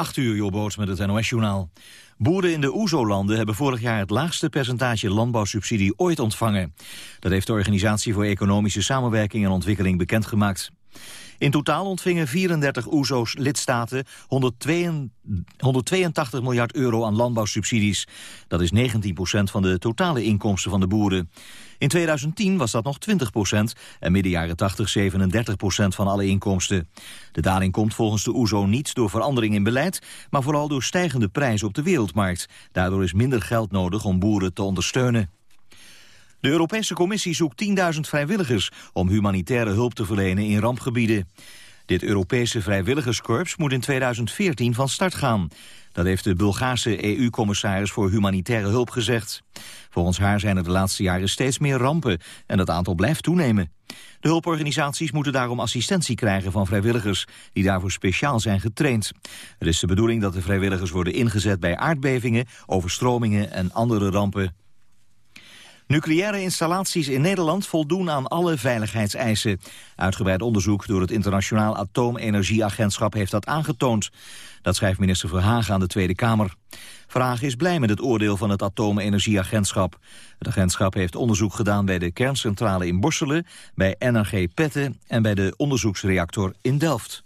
8 uur, Jobboot met het NOS-journaal. Boeren in de OESO-landen hebben vorig jaar het laagste percentage landbouwsubsidie ooit ontvangen. Dat heeft de Organisatie voor Economische Samenwerking en Ontwikkeling bekendgemaakt. In totaal ontvingen 34 OESO's lidstaten 182 miljard euro aan landbouwsubsidies. Dat is 19 procent van de totale inkomsten van de boeren. In 2010 was dat nog 20 procent en midden jaren 80 37 procent van alle inkomsten. De daling komt volgens de OESO niet door verandering in beleid, maar vooral door stijgende prijzen op de wereldmarkt. Daardoor is minder geld nodig om boeren te ondersteunen. De Europese Commissie zoekt 10.000 vrijwilligers om humanitaire hulp te verlenen in rampgebieden. Dit Europese vrijwilligerskorps moet in 2014 van start gaan. Dat heeft de Bulgaarse EU-commissaris voor humanitaire hulp gezegd. Volgens haar zijn er de laatste jaren steeds meer rampen en dat aantal blijft toenemen. De hulporganisaties moeten daarom assistentie krijgen van vrijwilligers die daarvoor speciaal zijn getraind. Het is de bedoeling dat de vrijwilligers worden ingezet bij aardbevingen, overstromingen en andere rampen. Nucleaire installaties in Nederland voldoen aan alle veiligheidseisen. Uitgebreid onderzoek door het Internationaal Atoomenergieagentschap heeft dat aangetoond. Dat schrijft minister Verhagen aan de Tweede Kamer. Verhagen is blij met het oordeel van het Atoomenergieagentschap. Het agentschap heeft onderzoek gedaan bij de kerncentrale in Borselen... bij NRG Petten en bij de onderzoeksreactor in Delft.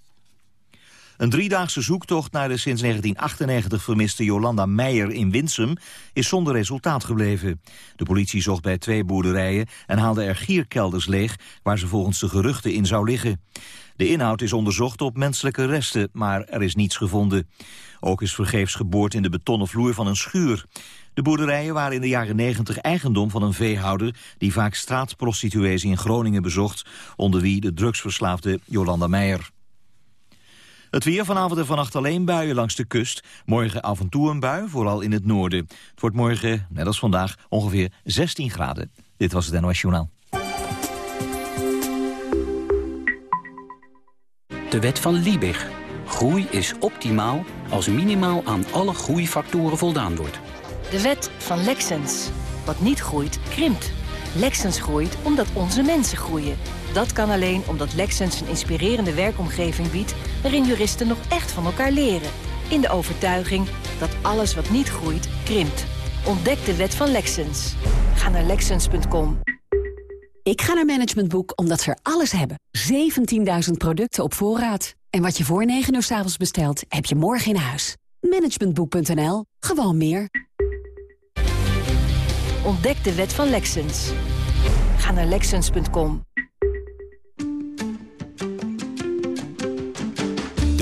Een driedaagse zoektocht naar de sinds 1998 vermiste Jolanda Meijer in Winsum is zonder resultaat gebleven. De politie zocht bij twee boerderijen en haalde er gierkelders leeg waar ze volgens de geruchten in zou liggen. De inhoud is onderzocht op menselijke resten, maar er is niets gevonden. Ook is vergeefs geboord in de betonnen vloer van een schuur. De boerderijen waren in de jaren 90 eigendom van een veehouder... die vaak straatprostituees in Groningen bezocht... onder wie de drugsverslaafde Jolanda Meijer. Het weer vanavond en vannacht alleen buien langs de kust. Morgen af en toe een bui, vooral in het noorden. Het wordt morgen, net als vandaag, ongeveer 16 graden. Dit was het NOS Journaal. De wet van Liebig. Groei is optimaal als minimaal aan alle groeifactoren voldaan wordt. De wet van Lexens. Wat niet groeit, krimpt. Lexens groeit omdat onze mensen groeien. Dat kan alleen omdat Lexens een inspirerende werkomgeving biedt... waarin juristen nog echt van elkaar leren. In de overtuiging dat alles wat niet groeit, krimpt. Ontdek de wet van Lexens. Ga naar Lexens.com. Ik ga naar Management Boek omdat ze er alles hebben. 17.000 producten op voorraad. En wat je voor 9 uur s avonds bestelt, heb je morgen in huis. Managementboek.nl. Gewoon meer. Ontdek de wet van Lexens. Ga naar Lexens.com.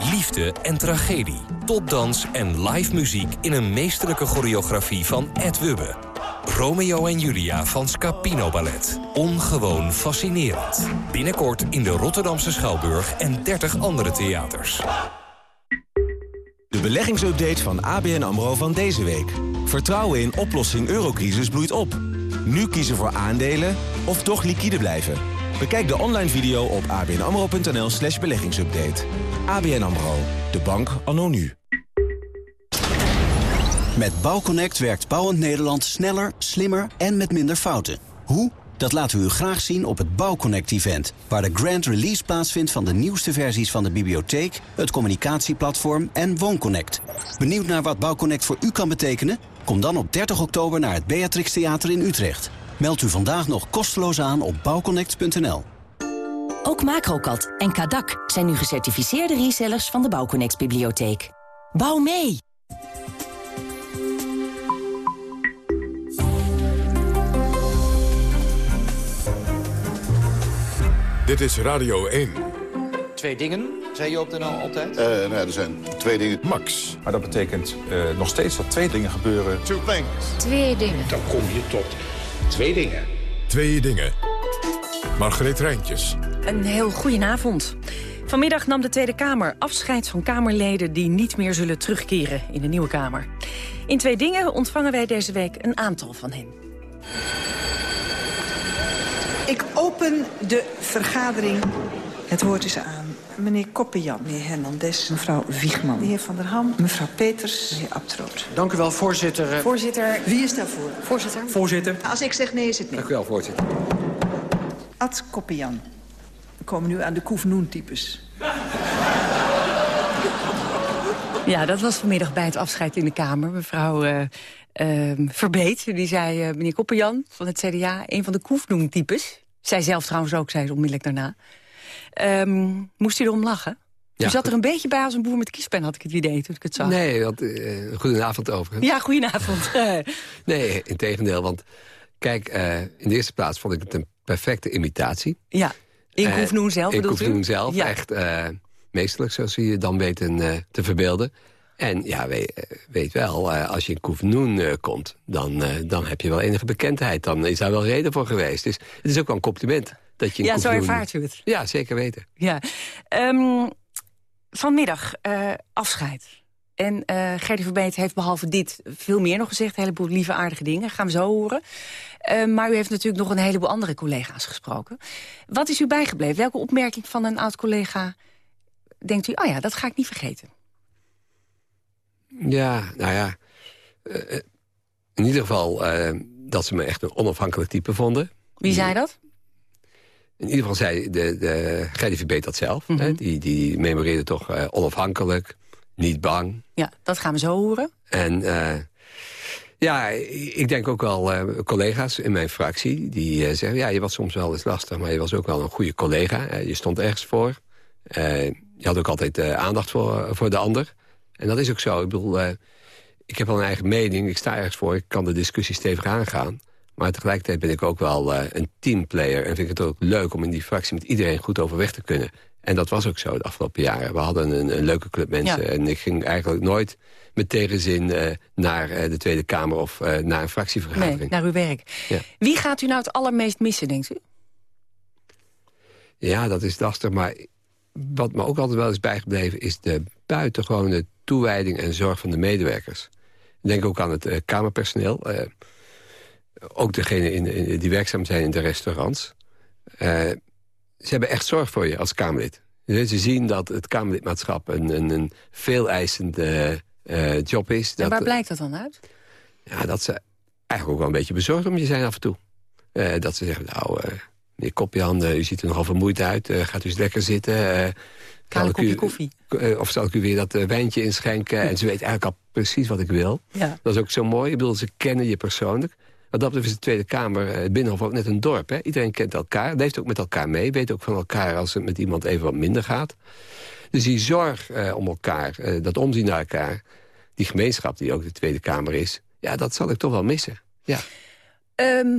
Liefde en tragedie, topdans en live muziek in een meesterlijke choreografie van Ed Wubbe. Romeo en Julia van Scapino Ballet. Ongewoon fascinerend. Binnenkort in de Rotterdamse Schouwburg en 30 andere theaters. De beleggingsupdate van ABN AMRO van deze week. Vertrouwen in oplossing eurocrisis bloeit op. Nu kiezen voor aandelen of toch liquide blijven. Bekijk de online video op abnamro.nl slash beleggingsupdate. ABN AMRO, de bank anno nu. Met Bouwconnect werkt Bouwend Nederland sneller, slimmer en met minder fouten. Hoe? Dat laten we u graag zien op het Bouwconnect-event... waar de grand release plaatsvindt van de nieuwste versies van de bibliotheek... het communicatieplatform en WoonConnect. Benieuwd naar wat Bouwconnect voor u kan betekenen? Kom dan op 30 oktober naar het Beatrix Theater in Utrecht. Meld u vandaag nog kosteloos aan op bouwconnect.nl. Ook Macrocat en Kadak zijn nu gecertificeerde resellers van de Bouwconnect-bibliotheek. Bouw mee! Dit is Radio 1. Twee dingen, zei je op de NL altijd? Uh, nou, er zijn twee dingen. Max. Maar dat betekent uh, nog steeds dat twee dingen gebeuren. Two things. Twee dingen. Dan kom je tot twee dingen. Twee dingen. Margreet Rijntjes. Een heel goedenavond. Vanmiddag nam de Tweede Kamer afscheid van Kamerleden... die niet meer zullen terugkeren in de Nieuwe Kamer. In Twee Dingen ontvangen wij deze week een aantal van hen. Ik open de vergadering. Het woord is aan meneer Koppenjan, meneer Hernandez, mevrouw Wiegman, de heer Van der Ham, mevrouw Peters, meneer Abtroot. Dank u wel, voorzitter. Voorzitter, wie is daarvoor? Voorzitter. Voorzitter. Als ik zeg nee, is het nee. Dank u wel, voorzitter. Ad Koppenjan. We komen nu aan de Koefnoen-types. Ja, dat was vanmiddag bij het afscheid in de Kamer. Mevrouw uh, uh, Verbeet, die zei, uh, meneer Koppenjan van het CDA... een van de Koefnoen-types. Zij zelf trouwens ook, zei ze onmiddellijk daarna. Um, moest u erom lachen? Ja, u zat er een beetje bij als een boer met kiespen, had ik het idee toen ik het zag. Nee, want, uh, goedenavond overigens. Ja, goedenavond. nee, in tegendeel, want kijk, uh, in de eerste plaats vond ik het een perfecte imitatie. Ja, in Koefnoen zelf In Koefnoen zelf, ja. echt uh, meesterlijk, zoals je je dan weten te verbeelden. En ja, weet, weet wel, als je in Koefnoen komt, dan, dan heb je wel enige bekendheid. Dan is daar wel reden voor geweest. Dus het is ook wel een compliment. Dat je ja, zo ervaart u het. Ja, zeker weten. Ja. Um, vanmiddag uh, afscheid. En uh, Gerdy Verbeet heeft behalve dit veel meer nog gezegd. Een heleboel lieve aardige dingen, gaan we zo horen. Uh, maar u heeft natuurlijk nog een heleboel andere collega's gesproken. Wat is u bijgebleven? Welke opmerking van een oud-collega denkt u... oh ja, dat ga ik niet vergeten? Ja, nou ja... in ieder geval dat ze me echt een onafhankelijk type vonden. Wie zei dat? In ieder geval zei de, de Verbeet dat zelf. Mm -hmm. hè? Die, die memoreerde toch uh, onafhankelijk, niet bang. Ja, dat gaan we zo horen. En uh, ja, ik denk ook wel uh, collega's in mijn fractie... die zeggen, ja, je was soms wel eens lastig... maar je was ook wel een goede collega. je stond ergens voor. je had ook altijd aandacht voor, voor de ander. En dat is ook zo. Ik bedoel, ik heb wel een eigen mening. Ik sta ergens voor. Ik kan de discussie stevig aangaan. Maar tegelijkertijd ben ik ook wel uh, een teamplayer. En vind ik het ook leuk om in die fractie met iedereen goed overweg te kunnen. En dat was ook zo de afgelopen jaren. We hadden een, een leuke club mensen. Ja. En ik ging eigenlijk nooit met tegenzin uh, naar uh, de Tweede Kamer of naar een fractievergadering. Nee, naar uw werk. Ja. Wie gaat u nou het allermeest missen, denkt u? Ja, dat is lastig. Maar wat me ook altijd wel is bijgebleven... is de buitengewone toewijding en zorg van de medewerkers. Ik denk ook aan het Kamerpersoneel ook degene in, in, die werkzaam zijn in de restaurants... Uh, ze hebben echt zorg voor je als Kamerlid. Ze zien dat het Kamerlidmaatschap een, een, een veel eisende uh, job is. En waar blijkt dat dan uit? Ja, dat ze eigenlijk ook wel een beetje bezorgd om je zijn af en toe. Uh, dat ze zeggen, nou, meneer Kopjan, u ziet er nogal vermoeid uit. gaat u eens lekker zitten. Kale kopje koffie. of zal ik u weer dat wijntje inschenken? en ze weten eigenlijk al precies wat ik wil. Ja. Dat is ook zo mooi. Ik bedoel, ze kennen je persoonlijk. Wat dat betreft is de Tweede Kamer, het Binnenhof, ook net een dorp. Hè? Iedereen kent elkaar, leeft ook met elkaar mee. Weet ook van elkaar als het met iemand even wat minder gaat. Dus die zorg eh, om elkaar, eh, dat omzien naar elkaar... die gemeenschap die ook de Tweede Kamer is... ja, dat zal ik toch wel missen. Ja.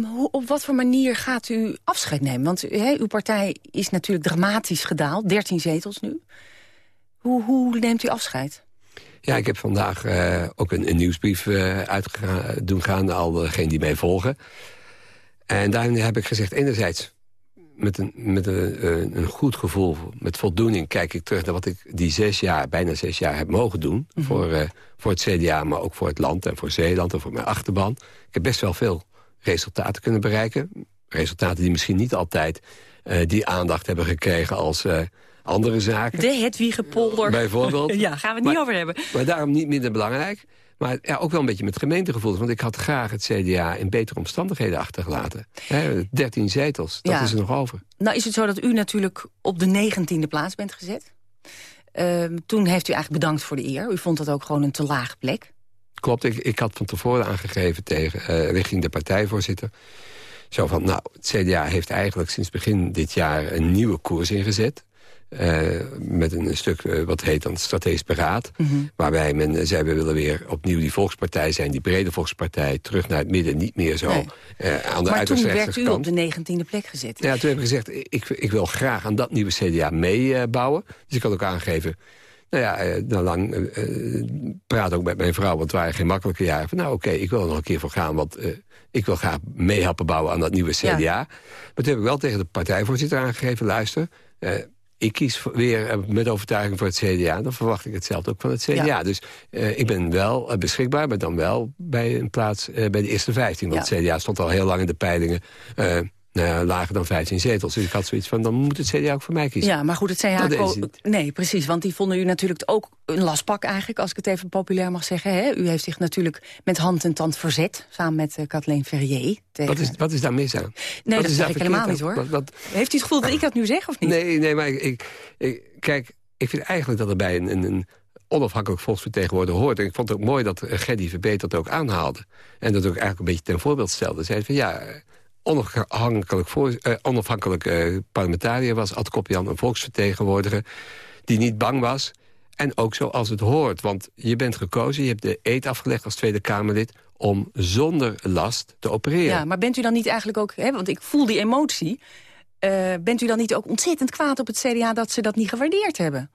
Hoe, op wat voor manier gaat u afscheid nemen? Want he, uw partij is natuurlijk dramatisch gedaald. 13 zetels nu. Hoe, hoe neemt u afscheid? Ja, ik heb vandaag uh, ook een, een nieuwsbrief uh, uit doen gaan al degenen die mij volgen. En daarin heb ik gezegd, enerzijds met, een, met een, een, goed gevoel, met voldoening... kijk ik terug naar wat ik die zes jaar, bijna zes jaar heb mogen doen... Mm -hmm. voor, uh, voor het CDA, maar ook voor het land en voor Zeeland en voor mijn achterban. Ik heb best wel veel resultaten kunnen bereiken. Resultaten die misschien niet altijd die aandacht hebben gekregen als andere zaken. De Hedwiegepolder. Bijvoorbeeld. ja, gaan we het maar, niet over hebben. Maar daarom niet minder belangrijk. Maar ja, ook wel een beetje met gemeentegevoel. Want ik had graag het CDA in betere omstandigheden achtergelaten. He, 13 zetels, dat ja. is er nog over. Nou is het zo dat u natuurlijk op de negentiende plaats bent gezet. Uh, toen heeft u eigenlijk bedankt voor de eer. U vond dat ook gewoon een te laag plek. Klopt, ik, ik had van tevoren aangegeven tegen, uh, richting de partijvoorzitter... Zo van, nou, het CDA heeft eigenlijk sinds begin dit jaar een nieuwe koers ingezet. Uh, met een stuk uh, wat heet dan strategisch beraad. Mhm. Mm -hmm. Waarbij men uh, zei, we willen weer opnieuw die volkspartij zijn. Die brede volkspartij, terug naar het midden. Niet meer zo nee. aan de Maar toen werd u op de negentiende plek gezet. Ja, toen heb ik gezegd, ik, ik wil graag aan dat nieuwe CDA meebouwen. dus ik had ook aangegeven... Nou ja, dan lang praat ook met mijn vrouw, want het waren geen makkelijke jaren. Van, nou oké, okay, ik wil er nog een keer voor gaan, want ik wil graag meehappen bouwen aan dat nieuwe CDA. Ja. Maar toen heb ik wel tegen de partijvoorzitter aangegeven, luister ik kies weer met overtuiging voor het CDA... dan verwacht ik hetzelfde ook van het CDA. Dus ik ben wel beschikbaar, maar dan wel bij een plaats bij de eerste 15. Want het CDA stond al heel lang in de peilingen nou lager dan 15 zetels. Dus ik had zoiets van, dan moet het CDA ook voor mij kiezen. Ja, maar goed, het CDA... nee, precies, want die vonden u natuurlijk ook een lastpak eigenlijk... als ik het even populair mag zeggen. Hè? U heeft zich natuurlijk met hand en tand verzet... samen met uh, Kathleen Verrier. Tegen... Wat, is, wat is daar mis aan? Nee, wat dat zeg ik helemaal niet, hoor. Wat, Heeft u het gevoel dat ik dat nu zeg, of niet? Nee, nee maar ik, ik, kijk, ik vind eigenlijk dat er bij een, een, een onafhankelijk volksvertegenwoordiger hoort. En ik vond het ook mooi dat Gerdy Verbeet dat ook aanhaalde. En dat ook eigenlijk een beetje ten voorbeeld stelde. Zei van ja, onafhankelijk, voor, uh, onafhankelijk uh, parlementariër was. Ad Kopjan, een volksvertegenwoordiger die niet bang was. En ook zoals het hoort. Want je bent gekozen, je hebt de eet afgelegd als Tweede Kamerlid... om zonder last te opereren. Ja, maar bent u dan niet eigenlijk ook... Hè, want ik voel die emotie... Uh, bent u dan niet ook ontzettend kwaad op het CDA dat ze dat niet gewaardeerd hebben?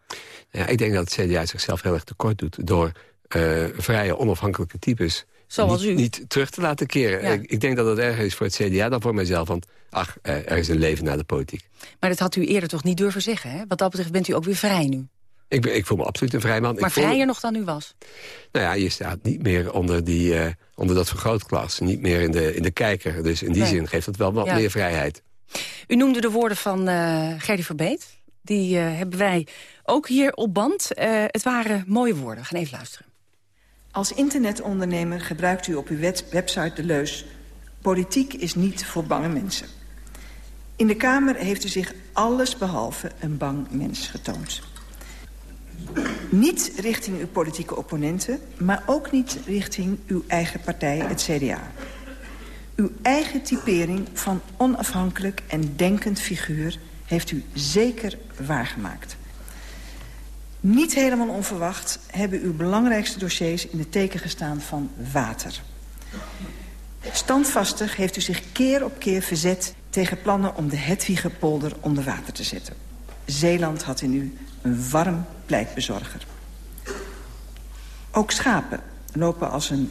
Ja, ik denk dat het CDA zichzelf heel erg tekort doet... door uh, vrije, onafhankelijke types Zoals niet, u. niet terug te laten keren. Ik, ik, denk dat het erger is voor het CDA dan voor mijzelf. Want ach, er is een leven na de politiek. Maar dat had u eerder toch niet durven zeggen, hè? Wat dat betreft bent u ook weer vrij nu. Ik, ben, ik voel me absoluut een vrij man. Maar vrijer nog dan u was? Nou ja, je staat niet meer onder, die, uh, onder dat vergrootglas. Niet meer in de, in de kijker. Dus in die nee. zin geeft dat wel wat meer vrijheid. U noemde de woorden van uh, Gerdy Verbeet. Die uh, hebben wij ook hier op band. het waren mooie woorden. We gaan even luisteren. Als internetondernemer gebruikt u op uw website de leus... politiek is niet voor bange mensen. In de Kamer heeft u zich alles behalve een bang mens getoond. Niet richting uw politieke opponenten, maar ook niet richting uw eigen partij, het CDA. Uw eigen typering van onafhankelijk en denkend figuur heeft u zeker waargemaakt. Niet helemaal onverwacht hebben uw belangrijkste dossiers in de teken gestaan van water. Standvastig heeft u zich keer op keer verzet tegen plannen om de Hetwiegepolder onder water te zetten. Zeeland had in u een warm pleitbezorger. Ook schapen lopen als een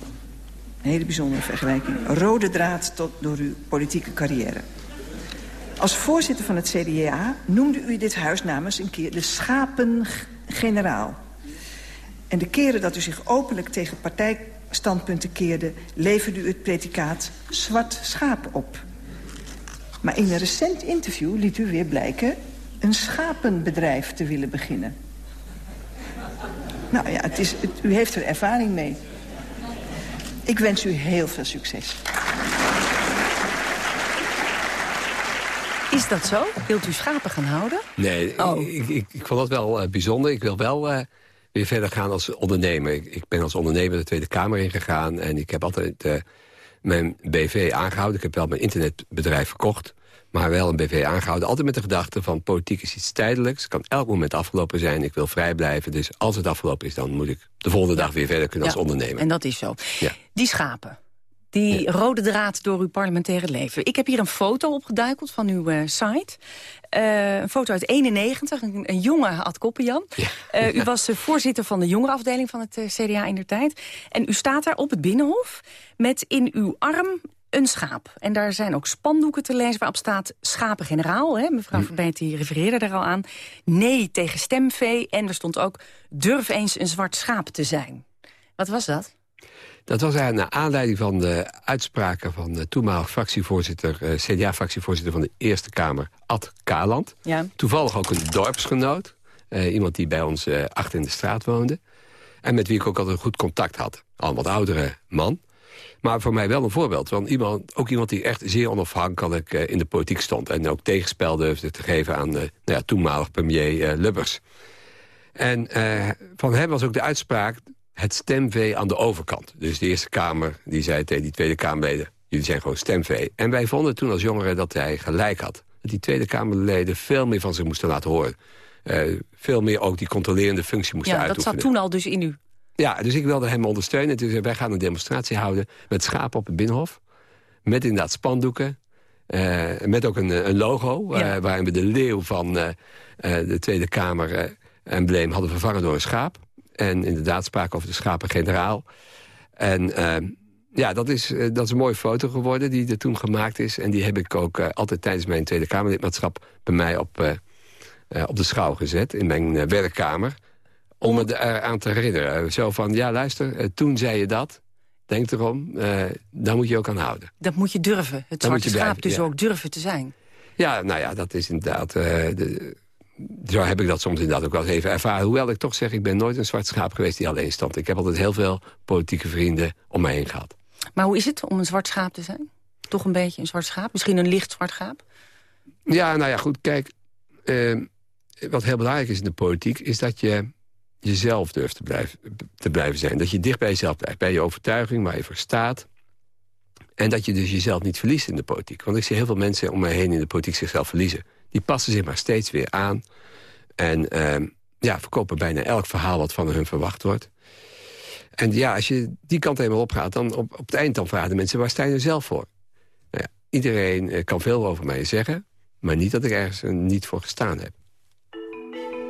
hele bijzondere vergelijking... rode draad tot door uw politieke carrière. Als voorzitter van het CDA noemde u dit huis namens een keer de schapengeneraal. En de keren dat u zich openlijk tegen partijstandpunten keerde... leverde u het predicaat zwart schaap op. Maar in een recent interview liet u weer blijken... een schapenbedrijf te willen beginnen. Nou ja, het is, u heeft er ervaring mee. Ik wens u heel veel succes. Is dat zo? Wilt u schapen gaan houden? Nee, oh. ik, ik, ik, vond dat wel uh, bijzonder. Ik wil wel uh, weer verder gaan als ondernemer. Ik, ik, ben als ondernemer de Tweede Kamer ingegaan... en ik heb altijd uh, mijn BV aangehouden. Ik heb wel mijn internetbedrijf verkocht, maar wel een BV aangehouden. Altijd met de gedachte van politiek is iets tijdelijks. Het kan elk moment afgelopen zijn. Ik wil vrij blijven. Dus als het afgelopen is, dan moet ik de volgende dag weer verder kunnen ja, als ondernemer. En dat is zo. Ja. Die schapen, die ja. rode draad door uw parlementaire leven. Ik heb hier een foto opgeduikeld van uw uh, site. Uh, een foto uit 91, een, een jonge Ad Koppenjan. Ja. Uh, u was voorzitter van de jongerenafdeling van het CDA in der tijd. En u staat daar op het Binnenhof met in uw arm een schaap. En daar zijn ook spandoeken te lezen waarop staat schapengeneraal. Hè? Mevrouw. Verbeet die refereerde daar al aan. Nee tegen stemvee. En er stond ook durf eens een zwart schaap te zijn. Wat was dat? Dat was eigenlijk naar aanleiding van de uitspraken van de toenmalig fractievoorzitter, eh, CDA-fractievoorzitter van de Eerste Kamer, Ad Kaland. Ja. Toevallig ook een dorpsgenoot, eh, iemand die bij ons eh, achter in de straat woonde. En met wie ik ook altijd goed contact had. Al een wat oudere man. Maar voor mij wel een voorbeeld. Want iemand, ook iemand die echt zeer onafhankelijk uh, in de politiek stond. En ook tegenspel durfde te geven aan de nou ja, toenmalig premier Lubbers. En van hem was ook de uitspraak het stemvee aan de overkant. Dus de Eerste Kamer die zei tegen die Tweede Kamerleden... jullie zijn gewoon stemvee. En wij vonden toen als jongeren dat hij gelijk had. Dat die Tweede Kamerleden veel meer van zich moesten laten horen. Uh, veel meer ook die controlerende functie moesten ja, uitoefenen. dat zat toen al dus in u. Ja, dus ik wilde hem ondersteunen. Dus wij gaan een demonstratie houden met schapen op het Binnenhof. Met inderdaad spandoeken. Uh, met ook een, een logo, ja. uh, waarin we de leeuw van de Tweede Kamer embleem hadden vervangen door een schaap. En inderdaad spraken over de schapen-generaal. En ja, dat is, dat is een mooie foto geworden die er toen gemaakt is. En die heb ik ook altijd tijdens mijn Tweede Kamerlidmaatschap bij mij op op de schouw gezet in mijn werkkamer... om me eraan te herinneren. Zo van, ja luister, toen zei je dat... Denk erom, uh, daar moet je ook aan houden. Dat moet je durven. Het zwarte schaap dus ook durven te zijn. Ja, nou ja, dat is inderdaad... Uh, de, zo heb ik dat soms inderdaad ook wel eens even ervaren. Hoewel ik toch zeg, ik ben nooit een zwart schaap geweest die alleen stond. Ik heb altijd heel veel politieke vrienden om mij heen gehad. Maar hoe is het om een zwart schaap te zijn? Toch een beetje een zwart schaap? Misschien een licht zwart schaap? Ja, nou ja, goed, kijk. Uh, wat heel belangrijk is in de politiek... is dat je jezelf durft te blijven, te blijven zijn. Dat je dicht bij jezelf blijft, bij je overtuiging, waar je voor staat. En dat je dus jezelf niet verliest in de politiek. Want ik zie heel veel mensen om mij heen in de politiek zichzelf verliezen. Die passen zich maar steeds weer aan. En uh, ja, verkopen bijna elk verhaal wat van hun verwacht wordt. En ja, als je die kant helemaal opgaat, dan op, op het eind dan vragen de mensen... waar sta je er zelf voor? Nou iedereen eh, kan veel over mij zeggen... maar niet dat ik ergens niet voor gestaan heb.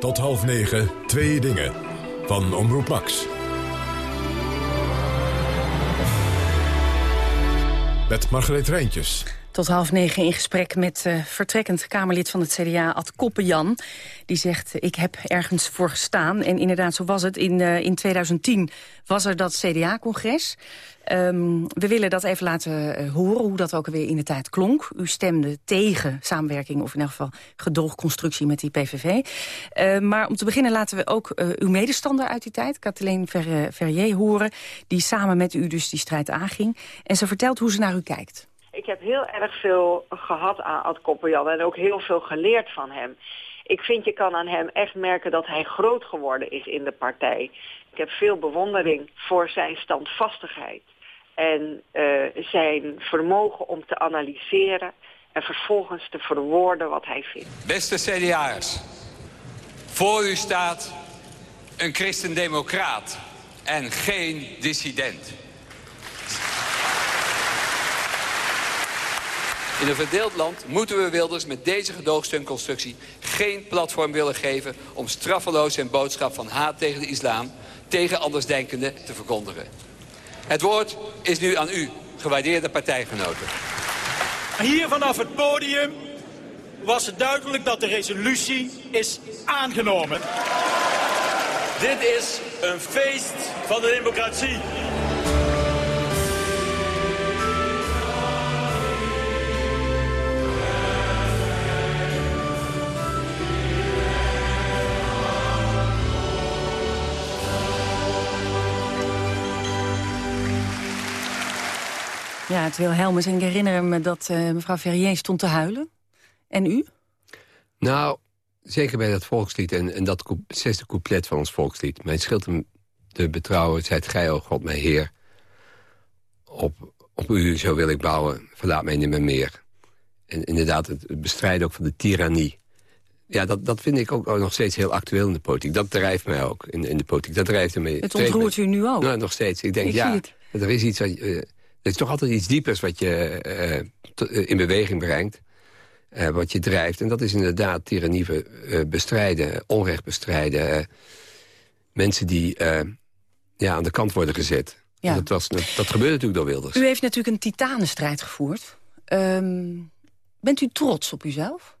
Tot half negen, twee dingen. Van Omroep Max. Met Margreet Rijntjes. Tot half negen in gesprek met uh, vertrekkend Kamerlid van het CDA, Ad Koppenjan. Die zegt, ik heb ergens voor gestaan. En inderdaad, zo was het. In, uh, in 2010 was er dat CDA-congres. Um, we willen dat even laten uh, horen, hoe dat ook weer in de tijd klonk. U stemde tegen samenwerking, of in elk geval gedoogconstructie met die PVV. Uh, maar om te beginnen laten we ook uw medestander uit die tijd, Kathleen Ver Verrier, horen... die samen met u dus die strijd aanging. En ze vertelt hoe ze naar u kijkt. Ik heb heel erg veel gehad aan Ad Koppenjan en ook heel veel geleerd van hem. Ik vind je kan aan hem echt merken dat hij groot geworden is in de partij. Ik heb veel bewondering voor zijn standvastigheid en uh, zijn vermogen om te analyseren en vervolgens te verwoorden wat hij vindt. Beste CDA'ers, voor u staat een christendemocraat en geen dissident. In een verdeeld land moeten we Wilders met deze gedoogsteunconstructie geen platform willen geven om straffeloos zijn boodschap van haat tegen de islam, tegen andersdenkenden te verkondigen. Het woord is nu aan u, gewaardeerde partijgenoten. Hier vanaf het podium was het duidelijk dat de resolutie is aangenomen. Dit is een feest van de democratie. Ja, het Wilhelmus. En ik herinner me dat uh, mevrouw Ferrier stond te huilen. En u? Nou, zeker bij dat volkslied en, en dat zesde couplet van ons volkslied. Mijn schild de betrouwen, zijt gij, o God, mijn Heer. Op, op u zo wil ik bouwen, verlaat mij niet meer meer. En inderdaad, het bestrijden ook van de tirannie. Ja, dat, dat vind ik ook nog steeds heel actueel in de politiek. Dat drijft mij ook in, in de politiek. Dat drijft me. Het ontroert u nu ook? Nou, nog steeds. Ik denk, ja, er is iets... Wat, uh, er is toch altijd iets diepers wat je uh, in beweging brengt. Uh, wat je drijft. En dat is inderdaad tirannie uh, bestrijden, onrecht bestrijden. mensen die ja, aan de kant worden gezet. Ja. Dat, was, dat, dat gebeurde natuurlijk door Wilders. U heeft natuurlijk een titanenstrijd gevoerd. Um, bent u trots op uzelf?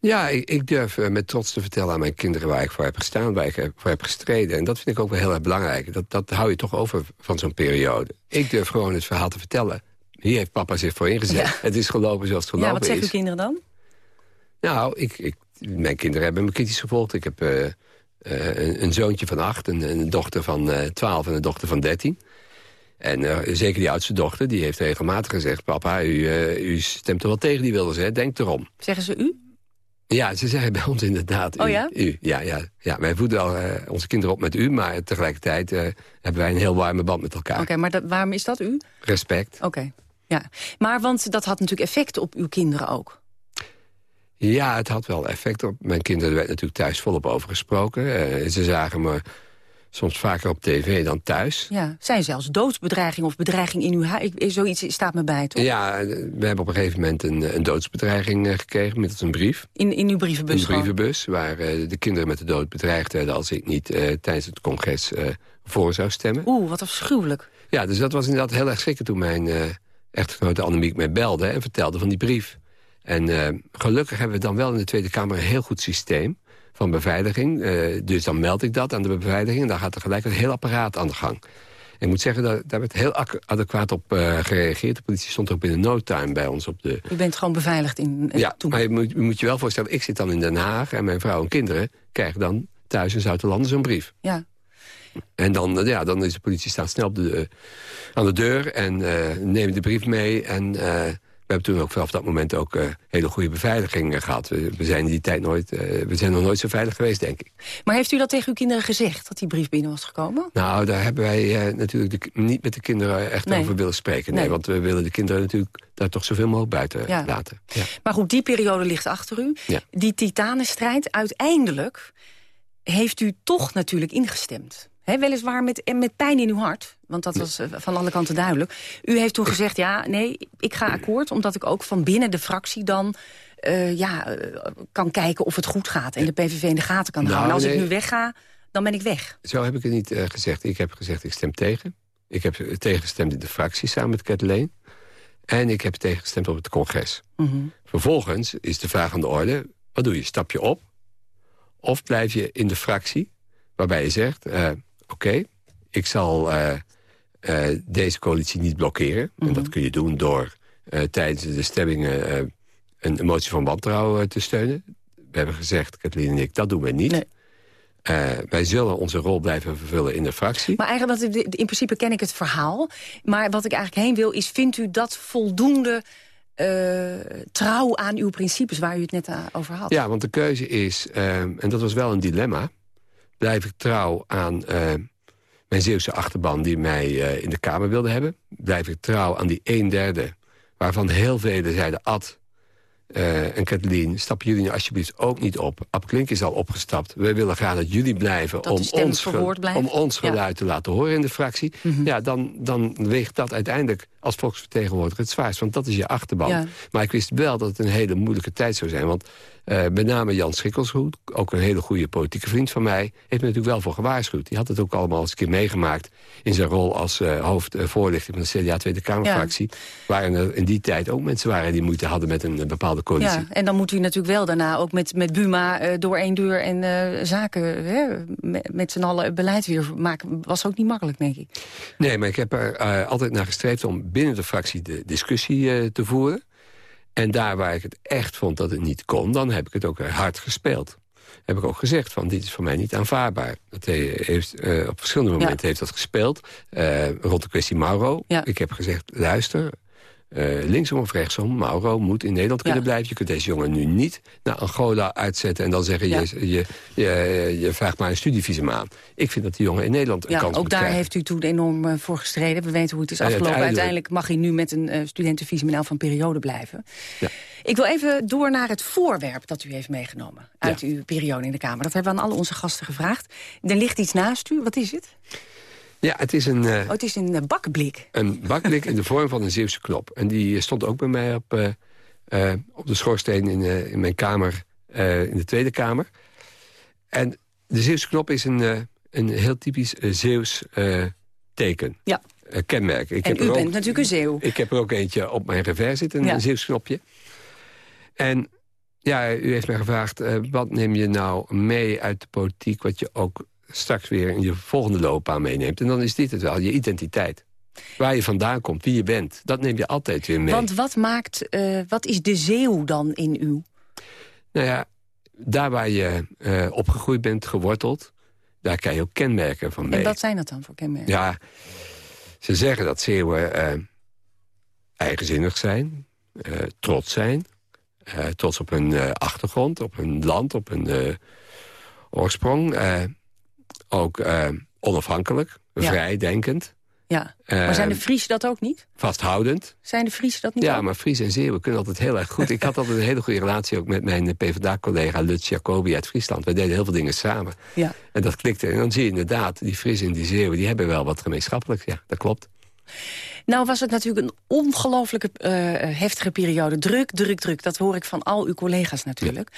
Ja, ik, ik durf uh, met trots te vertellen aan mijn kinderen waar ik voor heb gestaan, waar ik voor heb gestreden. En dat vind ik ook wel heel erg belangrijk. Dat, dat hou je toch over van zo'n periode. Ik durf gewoon het verhaal te vertellen. Hier heeft papa zich voor ingezet. Het is gelopen zoals het gelopen is. Ja, wat zeggen uw kinderen dan? Nou, ik, ik, mijn kinderen hebben me kritisch gevolgd. Ik heb uh, uh, een, een, zoontje van acht, een, een dochter van twaalf en een dochter van dertien. En zeker die oudste dochter, die heeft regelmatig gezegd... papa, u, u stemt er wel tegen die Wilders, hè? Denk erom. Zeggen ze u? Ja, ze zeggen bij ons inderdaad oh, ja? u. Ja, ja, ja. Wij voeden al uh, onze kinderen op met u, maar tegelijkertijd uh, hebben wij een heel warme band met elkaar. Oké, maar dat, waarom is dat u? Respect. Oké, ja. Maar want dat had natuurlijk effect op uw kinderen ook. Ja, het had wel effect op mijn kinderen. Er werd natuurlijk thuis volop over gesproken. Uh, ze zagen me soms vaker op tv dan thuis. Ja, zijn zelfs doodsbedreiging of bedreiging in uw huis? Zoiets staat me bij, toch? Ja, we hebben op een gegeven moment een, een doodsbedreiging eh, gekregen met een brief. In, in uw brievenbus? In de brievenbus, waar uh, de kinderen met de dood bedreigd werden... als ik niet uh, tijdens het congres uh, voor zou stemmen. Oeh, wat afschuwelijk. Ja, dus dat was inderdaad heel erg schrikken toen mijn echtgenote Annemiek mij belde... en vertelde van die brief. En eh, gelukkig hebben we dan wel in de Tweede Kamer een heel goed systeem van beveiliging. Eh, dus dan meld ik dat aan de beveiliging en dan gaat er gelijk een heel apparaat aan de gang. ik moet zeggen, daar, daar werd heel adequaat op uh, gereageerd. De politie stond ook binnen no time bij ons op de... U bent gewoon beveiligd in, Ja, maar je moet, je moet je wel voorstellen, ik zit dan in Den Haag... en mijn vrouw en kinderen krijgen dan thuis in Zuid-Landen zo'n brief. Ja. En dan, ja, dan is de politie staat snel op de, aan de deur en uh, neemt de brief mee. En uh, we hebben toen ook vanaf dat moment ook uh, hele goede beveiliging gehad. We, we, zijn in die tijd nooit, we zijn nog nooit zo veilig geweest, denk ik. Maar heeft u dat tegen uw kinderen gezegd, dat die brief binnen was gekomen? Nou, daar hebben wij natuurlijk de, niet met de kinderen echt Nee. over willen spreken. Nee, Nee. want we willen de kinderen natuurlijk daar toch zoveel mogelijk buiten Ja. laten. Ja. Maar goed, die periode ligt achter u. Ja. Die titanenstrijd, uiteindelijk heeft u toch natuurlijk ingestemd. Hè, weliswaar met, en met pijn in uw hart, want dat was eh, van alle kanten duidelijk. U heeft toen gezegd, ja, nee, ik ga akkoord... omdat ik ook van binnen de fractie dan eh, ja, eh, kan kijken of het goed gaat... en de PVV in de gaten kan Nou, houden. En als ik nu wegga, dan ben ik weg. Zo heb ik het niet eh, gezegd. Ik heb gezegd, ik stem tegen. Ik heb eh, tegengestemd in de fractie samen met Kathleen. En ik heb tegengestemd op het congres. Vervolgens is de vraag aan de orde... wat doe je? Stap je op? Of blijf je in de fractie? Waarbij je zegt, oké, ik zal eh, eh, deze coalitie niet blokkeren. En dat kun je doen door eh, tijdens de stemmingen... een motie van wantrouwen te steunen. We hebben gezegd, Kathleen en ik, dat doen we niet. Wij zullen onze rol blijven vervullen in de fractie. Maar eigenlijk, want in principe ken ik het verhaal. Maar wat ik eigenlijk heen wil, is vindt u dat voldoende trouw aan uw principes... waar u het net over had? Ja, want de keuze is, ehm, en dat was wel een dilemma... blijf ik trouw aan eh, mijn Zeeuwse achterban die mij eh, in de Kamer wilde hebben? Blijf ik trouw aan die een derde, waarvan heel velen zeiden... Ad eh, en Kathleen, stappen jullie nu alsjeblieft ook niet op. Ab Klink is al opgestapt. We willen graag dat jullie blijven Dat om ons, blijft. om ons Ja. Mhm. geluid te laten horen in de fractie. Ja, dan, dan weegt dat uiteindelijk als volksvertegenwoordiger het zwaarst. Want dat is je achterban. Ja. Maar ik wist wel dat het een hele moeilijke tijd zou zijn. Want eh, met name Jan Schikkelshoed, ook een hele goede politieke vriend van mij... heeft me natuurlijk wel voor gewaarschuwd. Die had het ook allemaal eens een keer meegemaakt... in zijn rol als eh hoofdvoorlichter van de CDA Tweede Kamerfractie. Waarin er in die tijd ook mensen waren die moeite hadden met een bepaalde coalitie. Ja, en dan moet u natuurlijk wel daarna ook met, met Buma eh, door één deur en zaken hè, met, met z'n allen beleid weer maken. Was ook niet makkelijk, denk ik. Nee, maar ik heb er altijd naar gestreefd om binnen de fractie de discussie te voeren. En daar waar ik het echt vond dat het niet kon, dan heb ik het ook hard gespeeld. Heb ik ook gezegd van dit is voor mij niet aanvaardbaar. Dat he- heeft, eh, op verschillende momenten heeft dat gespeeld. eh, rond de kwestie Mauro. Ik heb gezegd, luister, eh, linksom of rechtsom, Mauro moet in Nederland kunnen blijven. Je kunt deze jongen nu niet naar Angola uitzetten... en dan zeggen, Ja. je, je, je, je vraagt maar een studievisum aan. Ik vind dat die jongen in Nederland een Ja, kans ook daar krijgen. heeft u toen enorm eh, voor gestreden. We weten hoe het is En afgelopen. uiteindelijk- Uiteindelijk mag hij nu met een eh, studentenvisum in elk van periode blijven. Ja. Ik wil even door naar het voorwerp dat u heeft meegenomen uit uw periode in de Kamer. Dat hebben we aan alle onze gasten gevraagd. Er ligt iets naast u. Wat is het? Ja, het is een... eh, Oh, het is een eh, bakblik. Een bakblik in de vorm van een Zeeuwse knop. En die stond ook bij mij op, eh, eh, op de schoorsteen in, eh, in mijn kamer, eh, in de Tweede Kamer. En de Zeeuwse knop is een, eh, een heel typisch eh, Zeeuws eh, teken. Ja. Eh, kenmerk. Ik en heb u er ook- bent natuurlijk een zeeuw. Ik heb er ook eentje op mijn revers zitten, een Ja. Zeeuws knopje. En ja, u heeft mij gevraagd, eh, wat neem je nou mee uit de politiek... wat je ook straks weer in je volgende loopbaan meeneemt. En dan is dit het wel, je identiteit. Waar je vandaan komt, wie je bent, dat neem je altijd weer mee. Want wat maakt, eh, wat is de zeeuw dan in u? Nou ja, daar waar je eh, opgegroeid bent, geworteld... daar krijg je ook kenmerken van mee. En wat zijn dat dan voor kenmerken? Ja, ze zeggen dat Zeeuwen eh, eigenzinnig zijn, trots zijn. trots op hun achtergrond, op hun land, op hun oorsprong. Eh, ook eh, onafhankelijk, Ja. vrijdenkend, Ja. Maar zijn de eh, Friesen dat ook niet? vasthoudend. Zijn de Friesen dat niet Ja, ook? maar Fries en Zeeuwen kunnen altijd heel erg goed. Ik had altijd een hele goede relatie ook met mijn eh, PvdA-collega Lutz Jacobi uit Friesland. Wij deden heel veel dingen samen. Ja. En dat klikte. En dan zie je inderdaad, die Friesen en die Zeeuwen... die hebben wel wat gemeenschappelijks. Ja, dat klopt. Nou was het natuurlijk een ongelooflijke eh, heftige periode. Druk, druk, druk. Dat hoor ik van al uw collega's natuurlijk.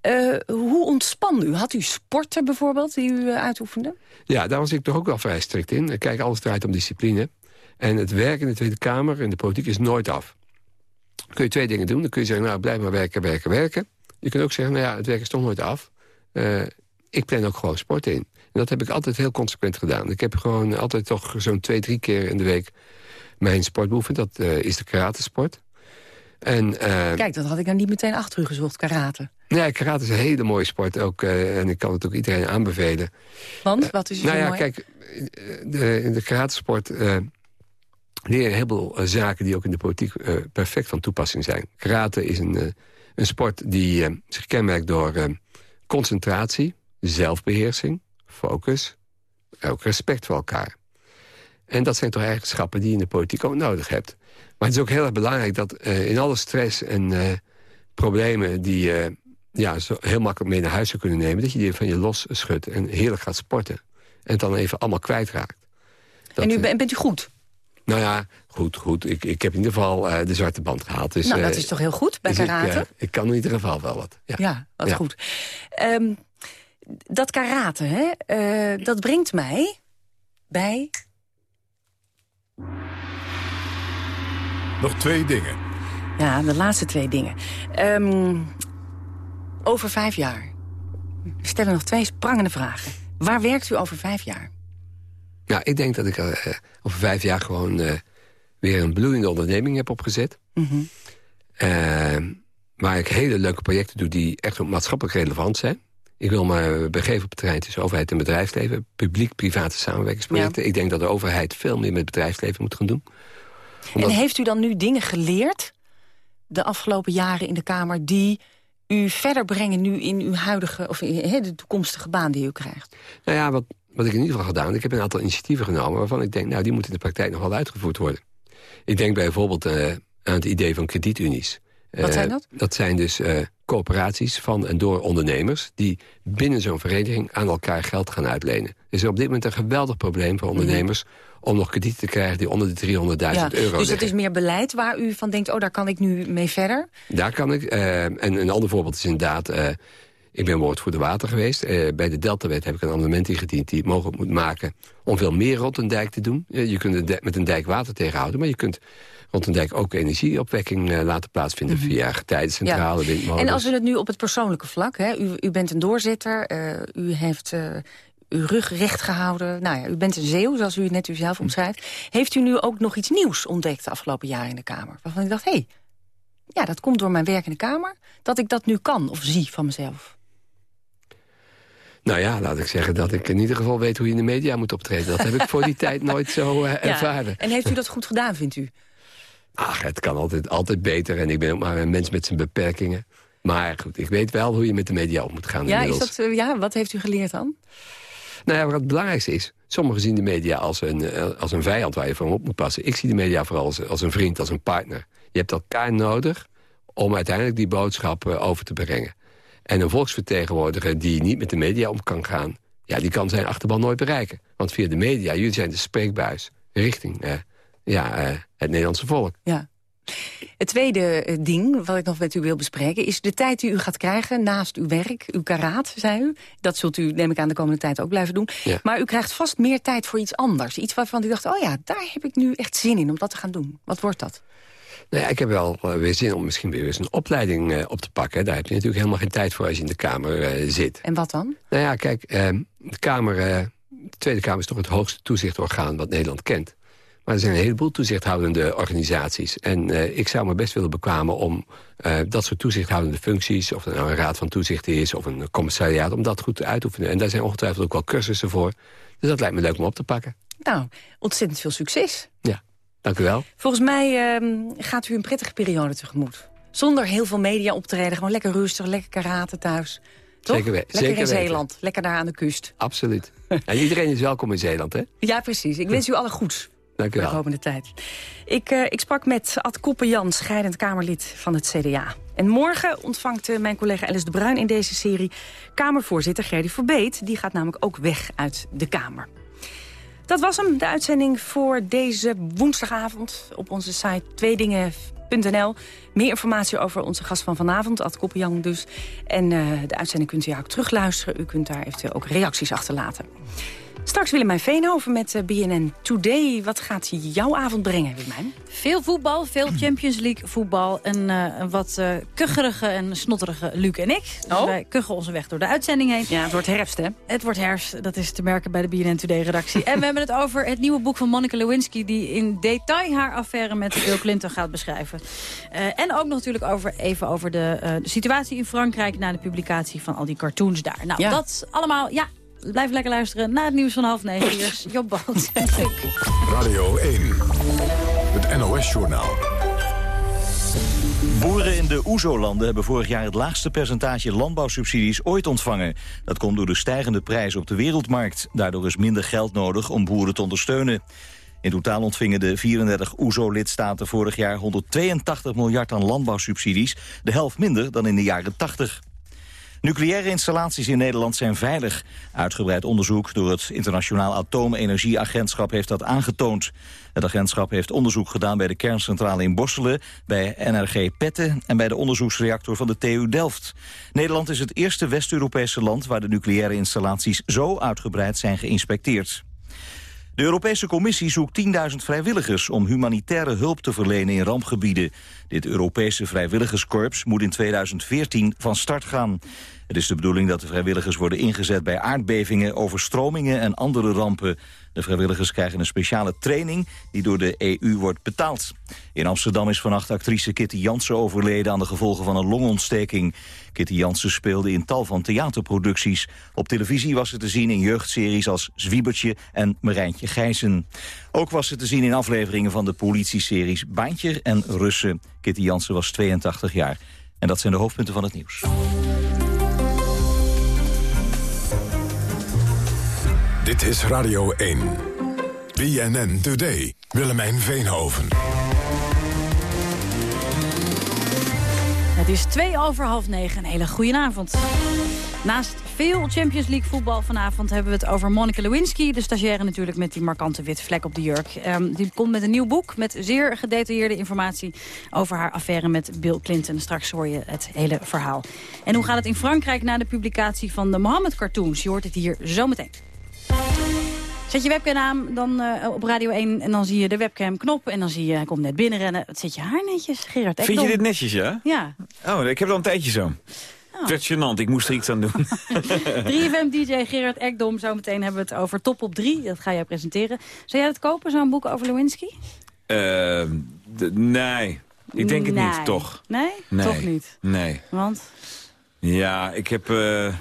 Eh, hoe ontspan u? Had u sporten bijvoorbeeld die u eh, uitoefende? Ja, daar was ik toch ook wel vrij strikt in. Kijk, alles draait om discipline. En het werk in de Tweede Kamer en de politiek is nooit af. kun je twee dingen doen. Dan kun je zeggen, nou, blijf maar werken, werken, werken. Je kunt ook zeggen, nou ja, het werk is toch nooit af. Ik plan ook gewoon sport in. En dat heb ik altijd heel consequent gedaan. Ik heb gewoon altijd toch zo'n twee, drie keer in de week mijn sportbeoefen. Dat uh, is de karatesport. En, uh, Kijk, dat had ik nou niet meteen achter u gezocht, karate. Ja, karate is een hele mooie sport ook. Uh, en ik kan het ook iedereen aanbevelen. Want, wat is het Nou ja, mooi? kijk, de, in de karatesport leer je een heleboel zaken... die ook in de politiek perfect van toepassing zijn. Karate is een, een sport die zich kenmerkt door concentratie zelfbeheersing, focus, ook respect voor elkaar. En dat zijn toch eigenschappen die je in de politiek ook nodig hebt. Maar het is ook heel erg belangrijk dat uh, in alle stress en uh, problemen... die je uh, ja, zo heel makkelijk mee naar huis zou kunnen nemen... dat je die van je los schudt en heerlijk gaat sporten. En het dan even allemaal kwijtraakt. Dat, en nu bent u goed? Nou ja, goed, goed. Ik, ik heb in ieder geval de zwarte band gehaald. Dus, nou, dat is toch heel goed bij dus karate? Ik, ik, kan in ieder geval wel wat. Ja, ja wat ja. goed. Um, dat karate, hè, uh, dat brengt mij bij... Nog twee dingen. Ja, de laatste twee dingen. Um, over vijf jaar. We stellen nog twee sprangende vragen. Waar werkt u over vijf jaar? Nou, ik denk dat ik uh, over vijf jaar gewoon uh, weer een bloeiende onderneming heb opgezet. Mm -hmm. waar ik hele leuke projecten doe die echt ook maatschappelijk relevant zijn. Ik wil me begeven op het terrein tussen overheid en bedrijfsleven. Publiek-private samenwerkingsprojecten. Ja. Ik denk dat de overheid veel meer met het bedrijfsleven moet gaan doen. Omdat... En heeft u dan nu dingen geleerd de afgelopen jaren in de Kamer... die u verder brengen nu in uw huidige, of in he, de toekomstige baan die u krijgt? Nou ja, wat, wat ik in ieder geval gedaan... ik heb een aantal initiatieven genomen waarvan ik denk... nou, die moeten in de praktijk nog wel uitgevoerd worden. Ik denk bijvoorbeeld uh, aan het idee van kredietunies. Wat zijn dat? Uh, dat zijn dus uh, coöperaties van en door ondernemers... die binnen zo'n vereniging aan elkaar geld gaan uitlenen. Er is op dit moment een geweldig probleem voor ondernemers... Mm -hmm. om nog kredieten te krijgen die onder de 300.000 ja, euro Dus het is meer beleid waar u van denkt... oh, daar kan ik nu mee verder? Daar kan ik. Uh, en een ander voorbeeld is inderdaad... Uh, ik ben woordvoerder water geweest. Uh, bij de Deltawet heb ik een amendement ingediend... die het mogelijk moet maken om veel meer rond een dijk te doen. je kunt met een dijk water tegenhouden... maar je kunt rond een dijk ook energieopwekking uh, laten plaatsvinden... Mm -hmm. via getijdencentrale, ja. windmolens. En als we het nu op het persoonlijke vlak... Hè, u, u bent een doorzitter, uh, u heeft uh, uw rug recht gehouden... nou ja, u bent een zeeuw, zoals u het net u zelf omschrijft. Heeft u nu ook nog iets nieuws ontdekt de afgelopen jaren in de Kamer? Waarvan ik dacht, hé, hey, ja, dat komt door mijn werk in de Kamer... dat ik dat nu kan of zie van mezelf. Nou ja, laat ik zeggen dat ik in ieder geval weet hoe je in de media moet optreden. Dat heb ik voor die tijd nooit zo uh, ervaren. Ja. En heeft u dat goed gedaan, vindt u? Ach, het kan altijd, altijd beter. En ik ben ook maar een mens met zijn beperkingen. Maar goed, ik weet wel hoe je met de media om moet gaan. Ja, is dat, ja wat heeft u geleerd dan? Nou ja, wat het belangrijkste is... sommigen zien de media als een, als een vijand waar je van op moet passen. Ik zie de media vooral als, als een vriend, als een partner. Je hebt elkaar nodig om uiteindelijk die boodschap uh, over te brengen. En een volksvertegenwoordiger die niet met de media om kan gaan... ja, die kan zijn achterban nooit bereiken. Want via de media, jullie zijn de spreekbuis richting... Uh, ja, uh, het Nederlandse volk. Ja. Het tweede ding wat ik nog met u wil bespreken... is de tijd die u gaat krijgen naast uw werk, uw karaat, zei u. Dat zult u, neem ik aan, de komende tijd ook blijven doen. Ja. Maar u krijgt vast meer tijd voor iets anders. Iets waarvan u dacht, oh ja, daar heb ik nu echt zin in om dat te gaan doen. Wat wordt dat? Nou ja, ik heb wel uh, weer zin om misschien weer eens een opleiding uh, op te pakken. Daar heb je natuurlijk helemaal geen tijd voor als je in de Kamer uh, zit. En wat dan? Nou ja, kijk, ehm, de, Kamer, de Tweede Kamer is toch het hoogste toezichtorgaan wat Nederland kent. Maar er zijn een heleboel toezichthoudende organisaties. En uh, ik zou me best willen bekwamen om uh, dat soort toezichthoudende functies... of het nou een raad van toezicht is of een commissariaat... om dat goed uit te oefenen. En daar zijn ongetwijfeld ook wel cursussen voor. Dus dat lijkt me leuk om op te pakken. Nou, ontzettend veel succes. Ja, dank u wel. Volgens mij uh, gaat u een prettige periode tegemoet. Zonder heel veel media op te treden. Gewoon lekker rustig, lekker karate thuis. Toch? Zeker, lekker zeker in Zeeland, weten. lekker daar aan de kust. Absoluut. en iedereen is welkom in Zeeland, hè? Ja, precies. Ik wens u alle goeds. Dank u wel. De komende tijd. Ik, uh, ik sprak met Ad Koppenjan, scheidend Kamerlid van het CDA. En morgen ontvangt uh, mijn collega Alice de Bruin in deze serie... Kamervoorzitter Gerdy Verbeet. Die gaat namelijk ook weg uit de Kamer. Dat was hem, de uitzending voor deze woensdagavond. Op onze site tweedingen.nl. Meer informatie over onze gast van vanavond, Ad Koppenjan dus. En uh, de uitzending kunt u ook terugluisteren. U kunt daar eventueel ook reacties achterlaten. Straks Willemijn Veenhoven met eh, BNN Today. Wat gaat jouw avond brengen, Willemijn? Veel voetbal, veel Champions League voetbal. En uh, een wat uh, kucherige en snotterige Luc en ik. Dus oh? wij kuchen onze weg door de uitzending heen. Ja, het wordt herfst, hè? Het wordt herfst, dat is te merken bij de BNN Today-redactie. en we hebben het over het nieuwe boek van Monica Lewinsky... die in detail haar affaire met Bill Clinton gaat beschrijven. Uh, en ook natuurlijk over, even over de, de, situatie in Frankrijk... na de publicatie van al die cartoons daar. Nou, ja. dat allemaal... Ja, Blijf lekker luisteren naar het nieuws van half negen. Hier is Job Boot Radio 1, het NOS-journaal. Boeren in de OESO-landen hebben vorig jaar het laagste percentage landbouwsubsidies ooit ontvangen. Dat komt door de stijgende prijs op de wereldmarkt. Daardoor is minder geld nodig om boeren te ondersteunen. In totaal ontvingen de 34 OESO-lidstaten vorig jaar 182 miljard aan landbouwsubsidies. De helft minder dan in de jaren 80. Nucleaire installaties in Nederland zijn veilig. Uitgebreid onderzoek door het Internationaal Atoomenergieagentschap heeft dat aangetoond. Het agentschap heeft onderzoek gedaan bij de kerncentrale in Borselen, bij NRG Petten en bij de onderzoeksreactor van de TU Delft. Nederland is het eerste West-Europese land waar de nucleaire installaties zo uitgebreid zijn geïnspecteerd. De Europese Commissie zoekt 10.000 vrijwilligers om humanitaire hulp te verlenen in rampgebieden. Dit Europese vrijwilligerskorps moet in 2014 van start gaan. Het is de bedoeling dat de vrijwilligers worden ingezet bij aardbevingen, overstromingen en andere rampen. De vrijwilligers krijgen een speciale training die door de EU wordt betaald. In Amsterdam is vannacht actrice Kitty Jansen overleden aan de gevolgen van een longontsteking. Kitty Jansen speelde in tal van theaterproducties. Op televisie was ze te zien in jeugdseries als Zwiebertje en Marijntje Gijzen. Ook was ze te zien in afleveringen van de politieseries Baantje en Russen. Kitty Jansen was 82 jaar. En dat zijn de hoofdpunten van het nieuws. Dit is Radio 1. BNN Today. Willemijn Veenhoven. Het is twee over half negen. Een hele goede avond. Naast veel Champions League voetbal vanavond hebben we het over Monica Lewinsky. De stagiaire natuurlijk met die markante witte vlek op de jurk. Um, die komt met een nieuw boek met zeer gedetailleerde informatie over haar affaire met Bill Clinton. Straks hoor je het hele verhaal. En hoe gaat het in Frankrijk na de publicatie van de Mohammed cartoons? Je hoort het hier zometeen. Zet je webcam aan dan, uh, op Radio 1 en dan zie je de webcam knop. En dan zie je, hij komt net binnenrennen. Wat zit je haar netjes, Gerard Ekdom. Vind je dit netjes, ja? Ja. Oh, ik heb al een tijdje zo. Oh. Het werd ik moest er iets aan doen. 3FM-dj Gerard Ekdom. Zometeen hebben we het over Top op 3. Dat ga jij presenteren. Zou jij het kopen, zo'n boek over Lewinsky? Uh, nee, ik denk het nee. niet, toch? Nee? nee? Toch niet? Nee. Want? Ja, ik heb uh,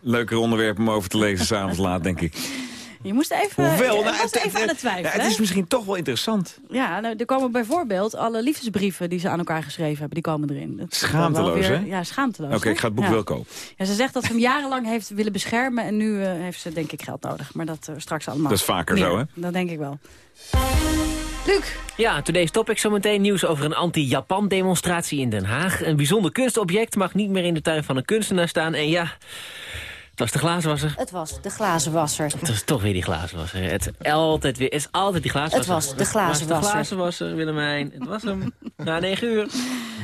leuker onderwerpen om over te lezen s'avonds laat, denk ik. Je moest even, Hoewel, nou, was het, even aan het twijfelen. Ja, het is misschien toch wel interessant. Ja, nou, er komen bijvoorbeeld alle liefdesbrieven die ze aan elkaar geschreven hebben. Die komen erin. Dat schaamteloos, weer, hè? Ja, schaamteloos. Oké, okay, ik ga het boek ja. wel kopen. Ja, ze zegt dat ze hem jarenlang heeft willen beschermen. En nu uh, heeft ze denk ik geld nodig. Maar dat uh, straks allemaal Dat is vaker zo, hè? Dat denk ik wel. Luc. Ja, today's topic zometeen nieuws over een anti-Japan-demonstratie in Den Haag. Een bijzonder kunstobject mag niet meer in de tuin van een kunstenaar staan. En ja, het was de glazenwasser. Het was de glazenwasser. Het was toch weer die glazenwasser. Het is altijd weer, het is altijd die glazenwasser. Het was de glazenwasser. Het was de glazenwasser, Willemijn. Het was hem. Na negen uur.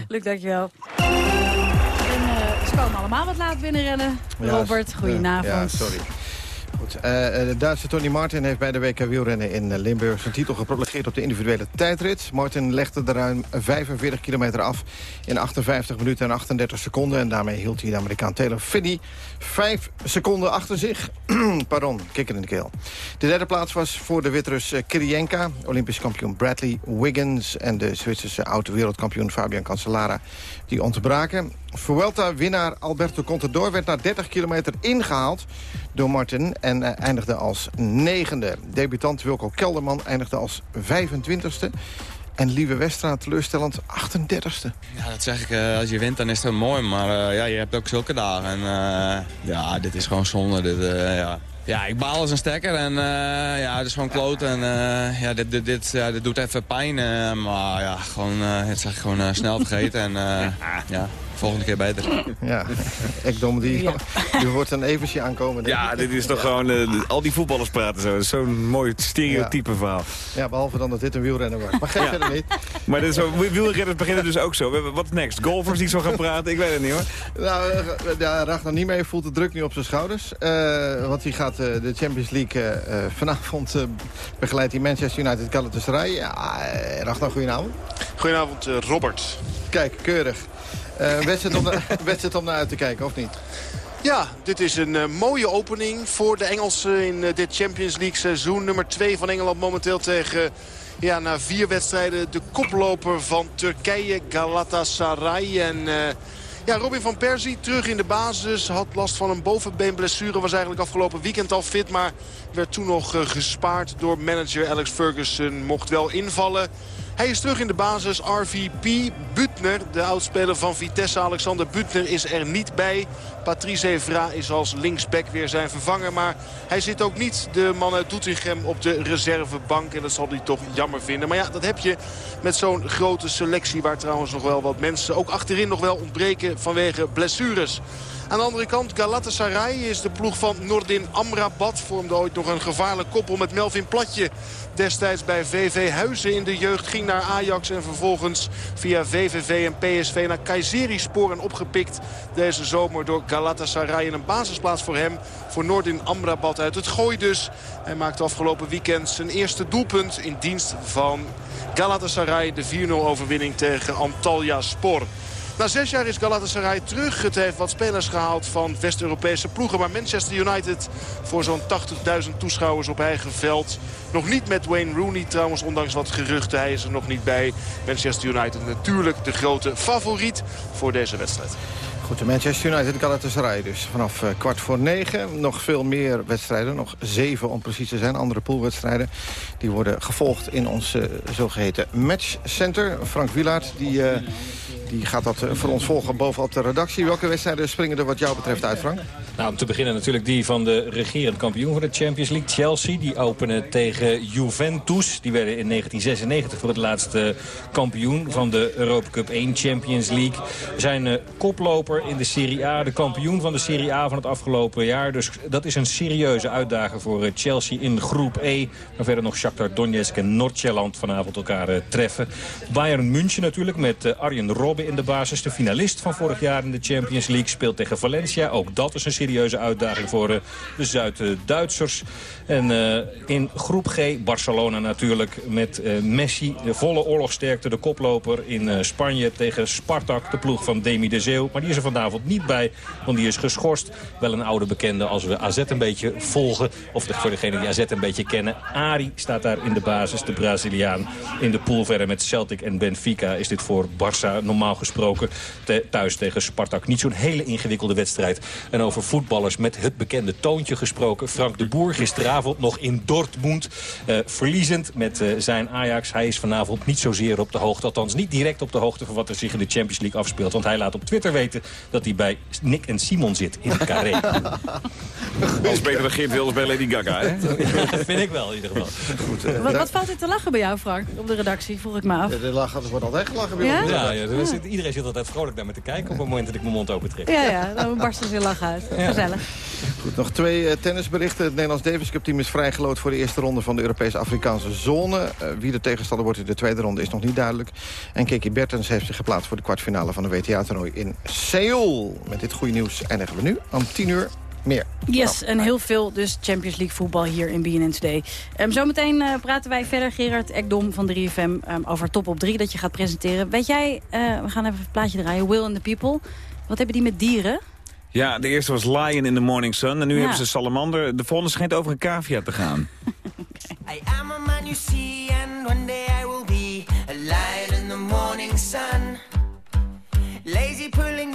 Luc, dankjewel. En uh, ze komen allemaal wat laat binnenrennen. Ja, Robert, goedenavond. Ja, sorry. Goed. Uh, de Duitse Tony Martin heeft bij de WK wielrennen in Limburg zijn titel geprologeerd op de individuele tijdrit. Martin legde er ruim 45 kilometer af in 58 minuten en 38 seconden. En daarmee hield hij de Amerikaan Taylor Finney 5 seconden achter zich. Pardon, kikker in de keel. De derde plaats was voor de Witrus Kirienka, Olympisch kampioen Bradley Wiggins en de Zwitserse oud-wereldkampioen Fabian Cancellara. Die ontbraken. Vuelta-winnaar Alberto Contador werd na 30 kilometer ingehaald door Martin en uh, eindigde als negende. Debutant Wilco Kelderman eindigde als 25ste. En Lieve Westra teleurstellend 38ste. Ja, dat zeg ik. Uh, als je wint, dan is het mooi. Maar uh, ja, je hebt ook zulke dagen. En uh, ja, dit is gewoon zonde. Dit, ja. ja, ik baal als een stekker. En ja, het is gewoon kloot. En ja, dit, dit, dit, ja, dit doet even pijn. maar ja, gewoon, het zeg ik gewoon snel vergeten. en ja, volgende keer beter. Ja, Ekdom, die, die wordt een eventje aankomen. denk Ja, dit is toch gewoon... eh, al die voetballers praten zo. Zo'n mooi stereotype verhaal. Ja, behalve dan dat dit een wielrenner wordt. Maar geef Ja. verder niet. Maar dit is zo, wielrenners beginnen dus ook zo. We hebben- Wat next? Golfers die zo gaan praten? Ik weet het niet hoor. Nou, eh, ja, Ragnar Niemeyer voelt de druk nu op zijn schouders. Eh, want hij gaat de Champions League vanavond eh, begeleidt hij Manchester United Galatasaray. Ja, uh, Ragnar, goedenavond. Goedenavond, Robert. Kijk, keurig. Eh wedstrijd, om wedstrijd om naar uit te kijken, of niet? Ja, dit is een eh, mooie opening voor de Engelsen in eh, dit Champions League seizoen. Nummer 2 van Engeland momenteel tegen, ja, na vier wedstrijden, de koploper van Turkije, Galatasaray. En... ja, Robin van Persie terug in de basis. Had last van een bovenbeenblessure. Was eigenlijk afgelopen weekend al fit. Maar werd toen nog gespaard door manager Alex Ferguson. Mocht wel invallen. Hij is terug in de basis. RVP Butner, de oudspeler van Vitesse. Alexander Butner is er niet bij. Patrice Evra is als linksback weer zijn vervanger. Maar hij zit ook niet, de man uit Doetinchem, op de reservebank. En dat zal hij toch jammer vinden. Maar ja, dat heb je met zo'n grote selectie... waar trouwens nog wel wat mensen ook achterin nog wel ontbreken vanwege blessures. Aan de andere kant, Galatasaray is de ploeg van Nordin Amrabat. Vormde ooit nog een gevaarlijk koppel met Melvin Platje. Destijds bij VV Huizen in de jeugd. Ging naar Ajax en vervolgens via VVV en PSV naar Kayseri-spoor. En opgepikt deze zomer door Galatasaray. En een basisplaats voor hem, voor Nordin Amrabat uit het gooi dus. Hij maakte afgelopen weekend zijn eerste doelpunt in dienst van Galatasaray. De 4-0 overwinning tegen Antalya Spor. Na zes jaar is Galatasaray terug. Het heeft wat spelers gehaald van West-Europese ploegen. Maar Manchester United voor zo'n 80.000 toeschouwers op eigen veld. Nog niet met Wayne Rooney trouwens, ondanks wat geruchten. Hij is er nog niet bij. Manchester United natuurlijk de grote favoriet voor deze wedstrijd. Goed, de Manchester United Galatasaray dus. Vanaf eh, kwart voor negen. Nog veel meer wedstrijden. Nog zeven om precies te zijn. Andere poolwedstrijden. Die worden gevolgd in ons eh, zogeheten matchcenter. Frank Wielaert, die, eh, die gaat dat eh, voor ons volgen bovenop de redactie. Welke wedstrijden springen er wat jou betreft uit, Frank? Nou, om te beginnen natuurlijk die van de regerend kampioen van de Champions League, Chelsea. Die openen tegen Juventus. Die werden in 1996 voor het laatste kampioen van de Europa Cup 1 Champions League. We zijn eh, in de Serie A, de kampioen van de Serie A van het afgelopen jaar. Dus dat is een serieuze uitdaging voor eh, Chelsea in groep E. Dan verder nog Shakhtar Donetsk en Noord-Jylland vanavond elkaar eh, treffen. Bayern München natuurlijk met eh, Arjen Robben in de basis. De finalist van vorig jaar in de Champions League speelt tegen Valencia. Ook dat is een serieuze uitdaging voor de Zuid-Duitsers. En in groep G Barcelona natuurlijk met Messi. De volle oorlogsterkte, de koploper in Spanje tegen Spartak. De ploeg van Demi de Zeeuw. Maar die is er vanavond niet bij, want die is geschorst. Wel een oude bekende als we AZ een beetje volgen. Of voor degenen die AZ een beetje kennen. Ari staat daar in de basis, de Braziliaan. In de pool verder met Celtic en Benfica is dit voor Barça normaal gesproken thuis tegen Spartak. Niet zo'n hele ingewikkelde wedstrijd. En over voetballers met het bekende toontje gesproken. Frank de Boer gisteravond nog in Dortmund. eh, verliezend met eh, zijn Ajax. Hij is vanavond niet zozeer op de hoogte. Althans niet direct op de hoogte van wat er zich in de Champions League afspeelt. Want hij laat op Twitter weten dat hij bij Nick en Simon zit in Carré. Dat is beter dan Geert Wilders bij Lady Gaga, hè? dat vind ik wel in ieder geval. Wat, wat valt er te lachen bij jou, Frank, op de redactie? Vroeg ik me af. De, de lach, er wordt altijd gelachen bij Ja? ons. Ja, ja, er zit- iedereen zit altijd vrolijk naar me te kijken op het moment dat ik mijn mond open trek. Ja, ja, dan barsten ze in lachen uit. Gezellig. Goed, nog twee eh, tennisberichten. Het Nederlands Davis Cup team is vrijgeloot voor de eerste ronde van de Europese Afrikaanse zone. Eh, wie de tegenstander wordt in de tweede ronde is nog niet duidelijk. En Kiki Bertens heeft zich geplaatst voor de kwartfinale van de WTA-toernooi in Met dit goede nieuws eindigen we nu om 10 uur meer. Yes, en heel veel dus Champions League voetbal hier in BNN Today. Ehm, zometeen eh, praten wij verder, Gerard Ekdom van 3FM, ehm, over Top op 3 dat je gaat presenteren. Weet jij, eh, we gaan even een plaatje draaien, Will and the People. Wat hebben die met dieren? Ja, de eerste was Lion in the Morning Sun. En nu Ja. hebben ze Salamander. De volgende schijnt over een cavia te gaan. I am a man you see, and one day I will be a lion in the morning sun. Lazy pulling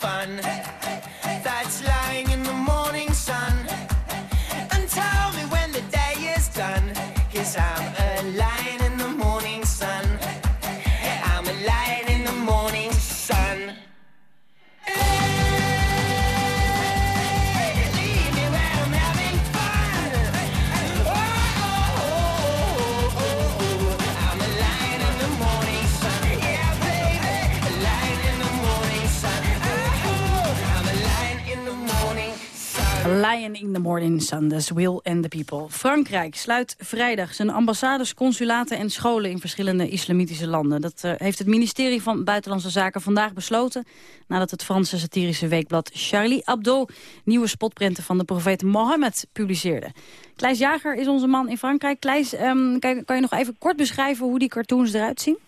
fun. Hey. In the Morning Sun, Will and the People. Frankrijk sluit vrijdag zijn ambassades, consulaten en scholen in verschillende islamitische landen. Dat eh, heeft het ministerie van Buitenlandse Zaken vandaag besloten... nadat het Franse satirische weekblad Charlie Hebdo... nieuwe spotprenten van de profeet Mohammed publiceerde. Kleis Jager is onze man in Frankrijk. Kleis, ehm, kan, kan je nog even kort beschrijven hoe die cartoons eruit zien?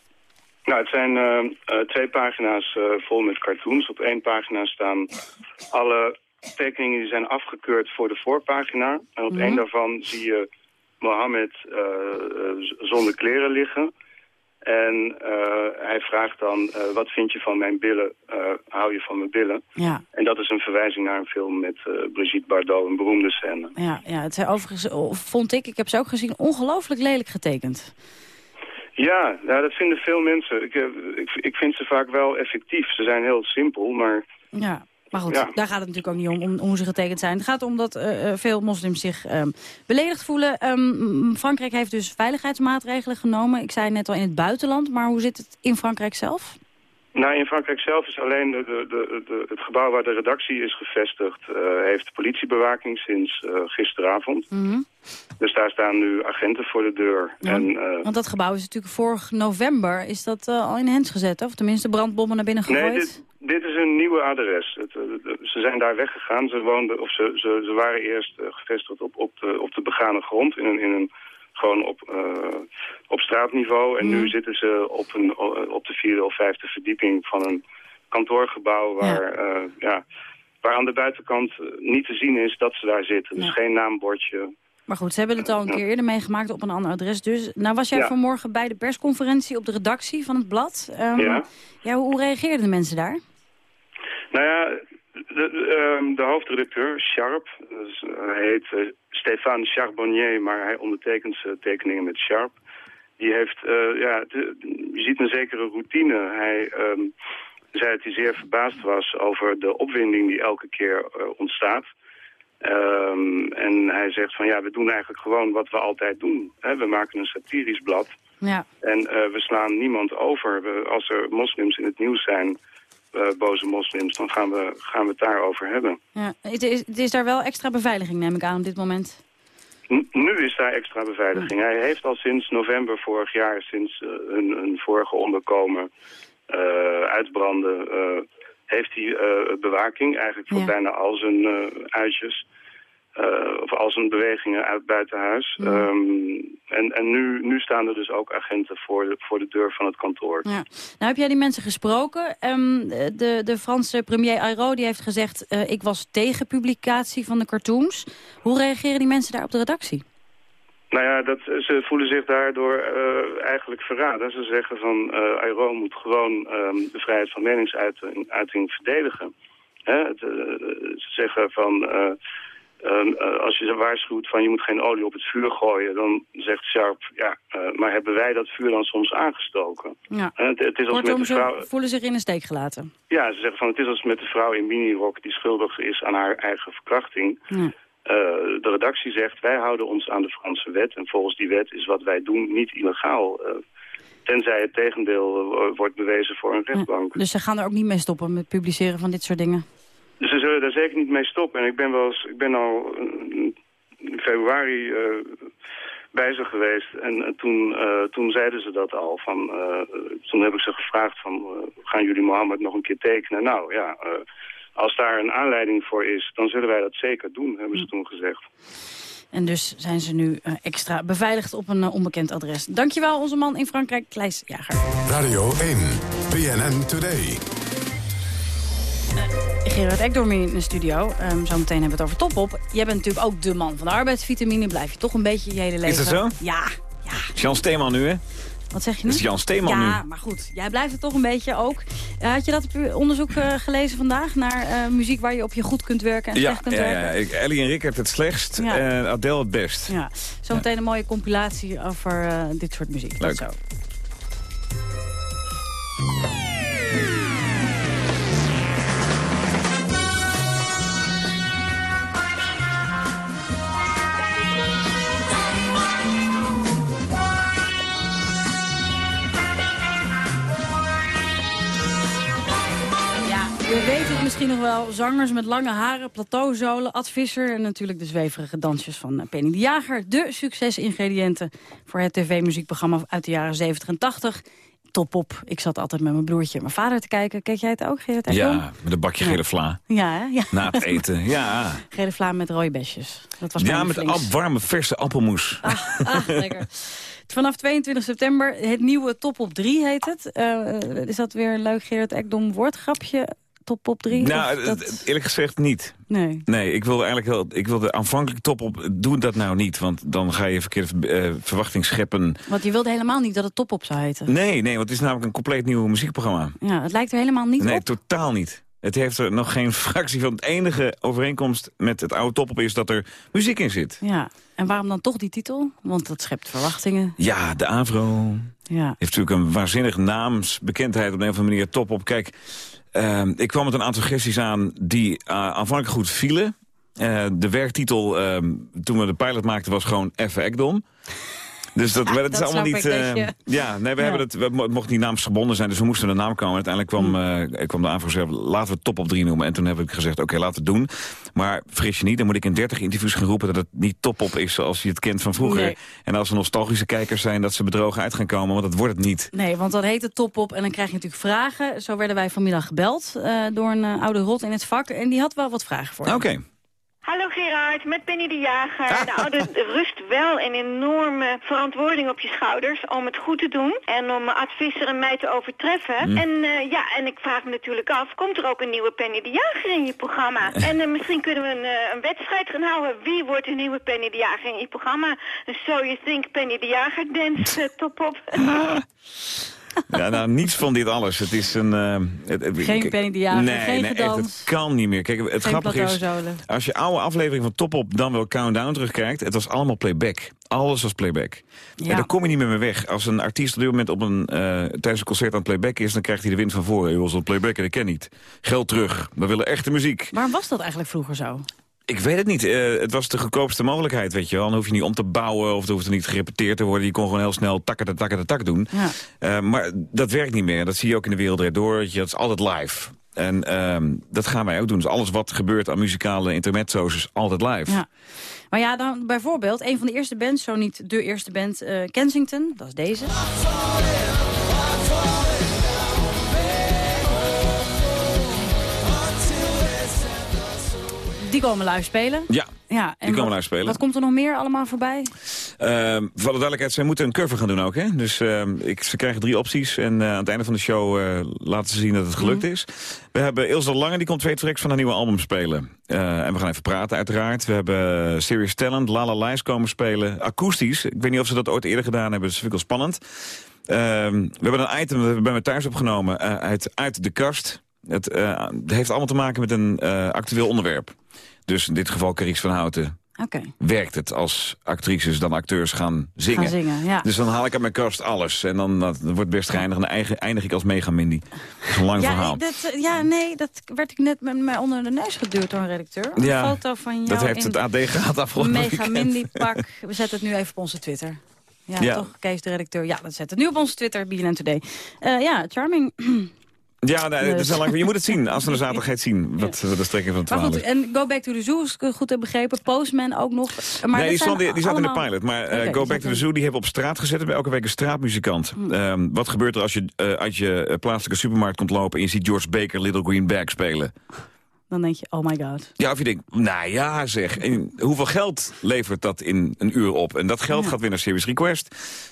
Nou, het zijn eh, eh, twee pagina's vol met cartoons. Op één pagina staan alle tekeningen die zijn afgekeurd voor de voorpagina. En op Mhm. één daarvan zie je Mohammed eh, eh, zonder kleren liggen. En eh, hij vraagt dan, wat vind je van mijn billen? Hou je van mijn billen? Ja. En dat is een verwijzing naar een film met Brigitte Bardot, een beroemde scène. Ja, ja het zijn overigens, oh, vond ik, ik heb ze ook gezien, ongelooflijk lelijk getekend. Ja, nou, dat vinden veel mensen. Ik, ik, ik vind ze vaak wel effectief. Ze zijn heel simpel, maar... Ja, maar goed, Ja. daar gaat het natuurlijk ook niet om, om hoe ze getekend zijn. Het gaat om dat eh, eh, veel moslims zich ehm, beledigd voelen. Ehm, Frankrijk heeft dus veiligheidsmaatregelen genomen. Ik zei net al in het buitenland, maar hoe zit het in Frankrijk zelf? Nou, in Frankrijk zelf is alleen de, de, de, het gebouw waar de redactie is gevestigd... eh, heeft politiebewaking sinds gisteravond. Mhm. Dus daar staan nu agenten voor de deur. Ja, En, Want dat gebouw is natuurlijk vorig november is dat al in hens gezet, of tenminste brandbommen naar binnen gegooid. nee, dit, dit is een nieuwe adres. Het, eh, ze zijn daar weggegaan. Ze, woonden, of ze, ze, ze waren eerst eh, gevestigd op, op, de, op de begane grond... in een, in een gewoon op, eh, op straatniveau. En nu zitten ze op, een, op de vierde of vijfde verdieping van een kantoorgebouw... waar, eh, ja, waar aan de buitenkant niet te zien is dat ze daar zitten. Dus Ja. geen naambordje. Maar goed, ze hebben het al een keer eerder meegemaakt op een ander adres. Dus nou was jij Ja. vanmorgen bij de persconferentie op de redactie van het blad. Ehm, Ja. ja, hoe reageerden de mensen daar? Nou ja, de, de, ehm, de hoofdredacteur, Sharp, dus, eh, hij heet eh, Stéphane Charbonnier, maar hij ondertekent zijn tekeningen met Sharp. Die heeft, eh, ja, de- je ziet een zekere routine. Hij ehm, zei dat hij zeer verbaasd was over de opwinding die elke keer eh, ontstaat. Ehm, en hij zegt van ja, we doen eigenlijk gewoon wat we altijd doen. Hè? We maken een satirisch blad. Ja. En eh, we slaan niemand over. We, als er moslims in het nieuws zijn, eh, boze moslims, dan gaan we, gaan we het daarover hebben. Ja, het, is, het is daar wel extra beveiliging, neem ik aan, op dit moment. Nu is daar extra beveiliging. Hij heeft al sinds november vorig jaar, sinds eh, een, een vorige onderkomen eh, uitbranden, eh, heeft hij eh, bewaking eigenlijk voor Ja. bijna al zijn eh, uitjes. Eh, of al zijn bewegingen uit buitenhuis. Ehm, en en nu, nu staan er dus ook agenten voor de, voor de deur van het kantoor. Ja. Nou heb jij die mensen gesproken. Ehm, de, de Franse premier Ayrault die heeft gezegd... eh, ik was tegen publicatie van de cartoons. Hoe reageren die mensen daar op de redactie? Nou ja, dat, ze voelen zich daardoor eh, eigenlijk verraden. Ze zeggen van eh Ayro moet gewoon ehm, de vrijheid van meningsuiting uiting verdedigen. Hè? Het, ze zeggen van... eh, Ehm, eh, als je ze waarschuwt van je moet geen olie op het vuur gooien, dan zegt Sharp, ja, eh, maar hebben wij dat vuur dan soms aangestoken? Ja. En het, het is als Kortom, met de vrouw... ze voelen zich in de steek gelaten. Ja, ze zeggen van het is als met de vrouw in minirok die schuldig is aan haar eigen verkrachting. Ja. Eh, de redactie zegt wij houden ons aan de Franse wet en volgens die wet is wat wij doen niet illegaal. eh, tenzij het tegendeel eh, wordt bewezen voor een rechtbank. Dus ze gaan er ook niet mee stoppen met publiceren van dit soort dingen. Dus ze zullen daar zeker niet mee stoppen. En ik ben wel eens, ik ben al eh, in februari eh, bij ze geweest. En eh, toen, eh, toen zeiden ze dat al. Van, eh, toen heb ik ze gevraagd van, gaan jullie Mohammed nog een keer tekenen? Nou ja, eh, als daar een aanleiding voor is, dan zullen wij dat zeker doen, hebben ze toen gezegd. En dus zijn ze nu extra beveiligd op een onbekend adres. Dankjewel, onze man in Frankrijk, Kleis Jager. Radio 1, BNN Today. Gerard Ekdorm in de studio. Ehm, zometeen hebben we het over Topop. Jij bent natuurlijk ook de man van de arbeidsvitamine. Blijf je toch een beetje je hele leven. Is dat zo? Ja. Jan Steeman nu, hè? Wat zeg je nu? Dat is Jan Steeman ja, nu. maar goed. Jij blijft het toch een beetje ook. Eh, had je dat onderzoek eh, gelezen vandaag? Naar eh, muziek waar je op je goed kunt werken en Ja, slecht kunt ja, werken? ja. Ik, Ellie en Rick heeft het slechtst Ja. en Adele het best. Ja, zometeen een mooie compilatie over dit soort muziek. Leuk. Tot zo. Misschien nog wel. Zangers met lange haren, plateauzolen, Ad Visser... en natuurlijk de zweverige dansjes van eh, Penny de Jager. De succesingrediënten voor het tv-muziekprogramma uit de jaren 70 en 80. Top op. Ik zat altijd met mijn broertje en mijn vader te kijken. Keek jij het ook, Gerrit? Ekdom? Ja, met een bakje gele vla. Ja, hè? ja. Na het eten, ja. Gele vlaam met rode besjes. Dat was Ja, met warme, verse appelmoes. Ah, lekker. Vanaf 22 september, het nieuwe Top op 3 heet het. Eh, is dat weer een leuk Gerrit Ekdom woordgrapje? Top op 3? nou, dat- eerlijk gezegd niet. Nee. Nee, ik wilde eigenlijk wel, ik wilde aanvankelijk top op, doe dat nou niet. Want dan ga je verkeerde eh, verwachting scheppen. Want je wilde helemaal niet dat het Top op zou heten. Nee, nee, want het is namelijk een compleet nieuw muziekprogramma. Ja, het lijkt er helemaal niet nee, op. totaal niet. Het heeft er nog geen fractie van. Het enige overeenkomst met het oude top op is dat er muziek in zit. Ja, en waarom dan toch die titel? Want dat schept verwachtingen. Ja, de Avro Ja. heeft natuurlijk een waanzinnig naamsbekendheid op een of andere manier top op. Kijk, ehm, ik kwam met een aantal suggesties aan die eh, aanvankelijk goed vielen. Eh, de werktitel, ehm, toen we de pilot maakten, was gewoon Effe Ekdom. Dus dat, maar dat is dat allemaal niet... dat eh, je- Ja, nee, we Ja. hebben het, we mo- het mocht niet naamsgebonden zijn, dus we moesten een naam komen. Uiteindelijk kwam, eh, kwam de aanvraag laten we het top op drie noemen. En toen heb ik gezegd, oké, laten we het doen. Maar vergis je niet, dan moet ik in 30 interviews gaan roepen... dat het niet top op is zoals je het kent van vroeger. Nee. En als er nostalgische kijkers zijn, dat ze bedrogen uit gaan komen. Want dat wordt het niet. Nee, want dan heet het top op en dan krijg je natuurlijk vragen. Zo werden wij vanmiddag gebeld eh, door een oude rot in het vak. En die had wel wat vragen voor. Oké. Hallo Gerard, met Penny de Jager. Nou, er rust wel een enorme verantwoording op je schouders om het goed te doen en om Ad Visser en mij te overtreffen. Mm. En eh, ja, en ik vraag me natuurlijk af, komt er ook een nieuwe Penny de Jager in je programma? En eh, misschien kunnen we een, eh, een wedstrijd gaan houden. Wie wordt de nieuwe Penny de Jager in je programma? Een So You Think Penny de Jager dance, top op. Ja, nou, niets van dit alles. Het is een... het- het- Geen kijk, Penny de Jager, nee, geen nee, echt, gedans. het kan niet meer. Kijk, het Geen grappige is, als je oude aflevering van Top Op dan wel Countdown terugkijkt, het was allemaal playback. Alles was playback. Ja. En daar kom je niet meer mee weg. Als een artiest op dit moment op een, eh, tijdens een concert aan het playback is, dan krijgt hij de wind van voren. Je was een playback en ik ken niet. Geld terug. We willen echte muziek. Waarom was dat eigenlijk vroeger zo? Ik weet het niet. Eh, het was de goedkoopste mogelijkheid, weet je wel. Dan hoef je niet om te bouwen of er hoeft er niet gerepeteerd te worden. Je kon gewoon heel snel takken de takken de tak doen. Ja. Eh, maar dat werkt niet meer. Dat zie je ook in de wereld door. Dat is altijd live. En ehm, dat gaan wij ook doen. Dus alles wat gebeurt aan muzikale intermezzo's is altijd live. Ja. Maar ja, dan bijvoorbeeld, een van de eerste bands, zo niet de eerste band, eh, Kensington, dat is deze. Die komen live spelen. Ja, Ja, die komen live spelen. Wat komt er nog meer allemaal voorbij? Ehm, voor alle duidelijkheid, zij moeten een cover gaan doen ook. Hè? Dus ehm, ik, ze krijgen drie opties. En eh, aan het einde van de show eh, laten ze zien dat het gelukt is. We hebben Ilse de Lange, die komt twee tracks van haar nieuwe album spelen. Eh, en we gaan even praten uiteraard. We hebben Serious Talent, Lala Lies komen spelen. Akoestisch. Ik weet niet of ze dat ooit eerder gedaan hebben. Dus dat vind ik wel spannend. Ehm, we hebben een item, dat we bij me thuis opgenomen, uit Uit de Kast. Het, het heeft allemaal te maken met een actueel onderwerp. Dus in dit geval Carice van Houten. Oké. Werkt het als actrices dan acteurs gaan zingen. Gaan zingen, ja. Dus dan haal ik uit mijn kast alles. En dan dat, wordt best geinig. En dan eindig ik als mega Mindy. Dat is een lang ja, verhaal. dat, ja, nee, dat werd ik net met mij onder de neus geduwd door een redacteur. Een Ja, foto van jou dat heeft het AD gehad afgelopen Mega. Mindy pak. We zetten het nu even op onze Twitter. Ja, Ja. toch, Kees de redacteur. Ja, dat zetten het nu op onze Twitter, BNN Today. Eh, ja, charming. Ja, nee, dat is Dus. lang, je moet het zien. Als we de zaterdag gaat zien. Wat de strekking van het Maar verhaal goed, is. en Go Back to the Zoo, als ik het goed heb begrepen. Postman ook nog. Maar nee, die, stond, die, die zat in de pilot. Maar eh, Go Back to the Zoo, die hebben op straat gezet. Hebben elke week een straatmuzikant. Hm. Ehm, wat gebeurt er als je eh, uit je eh, plaatselijke supermarkt komt lopen... en je ziet George Baker Little Green Bag spelen? Dan denk je, oh my god. Ja, of je denkt, nou ja zeg. En hoeveel geld levert dat in een uur op? En dat geld gaat weer naar Serious Request.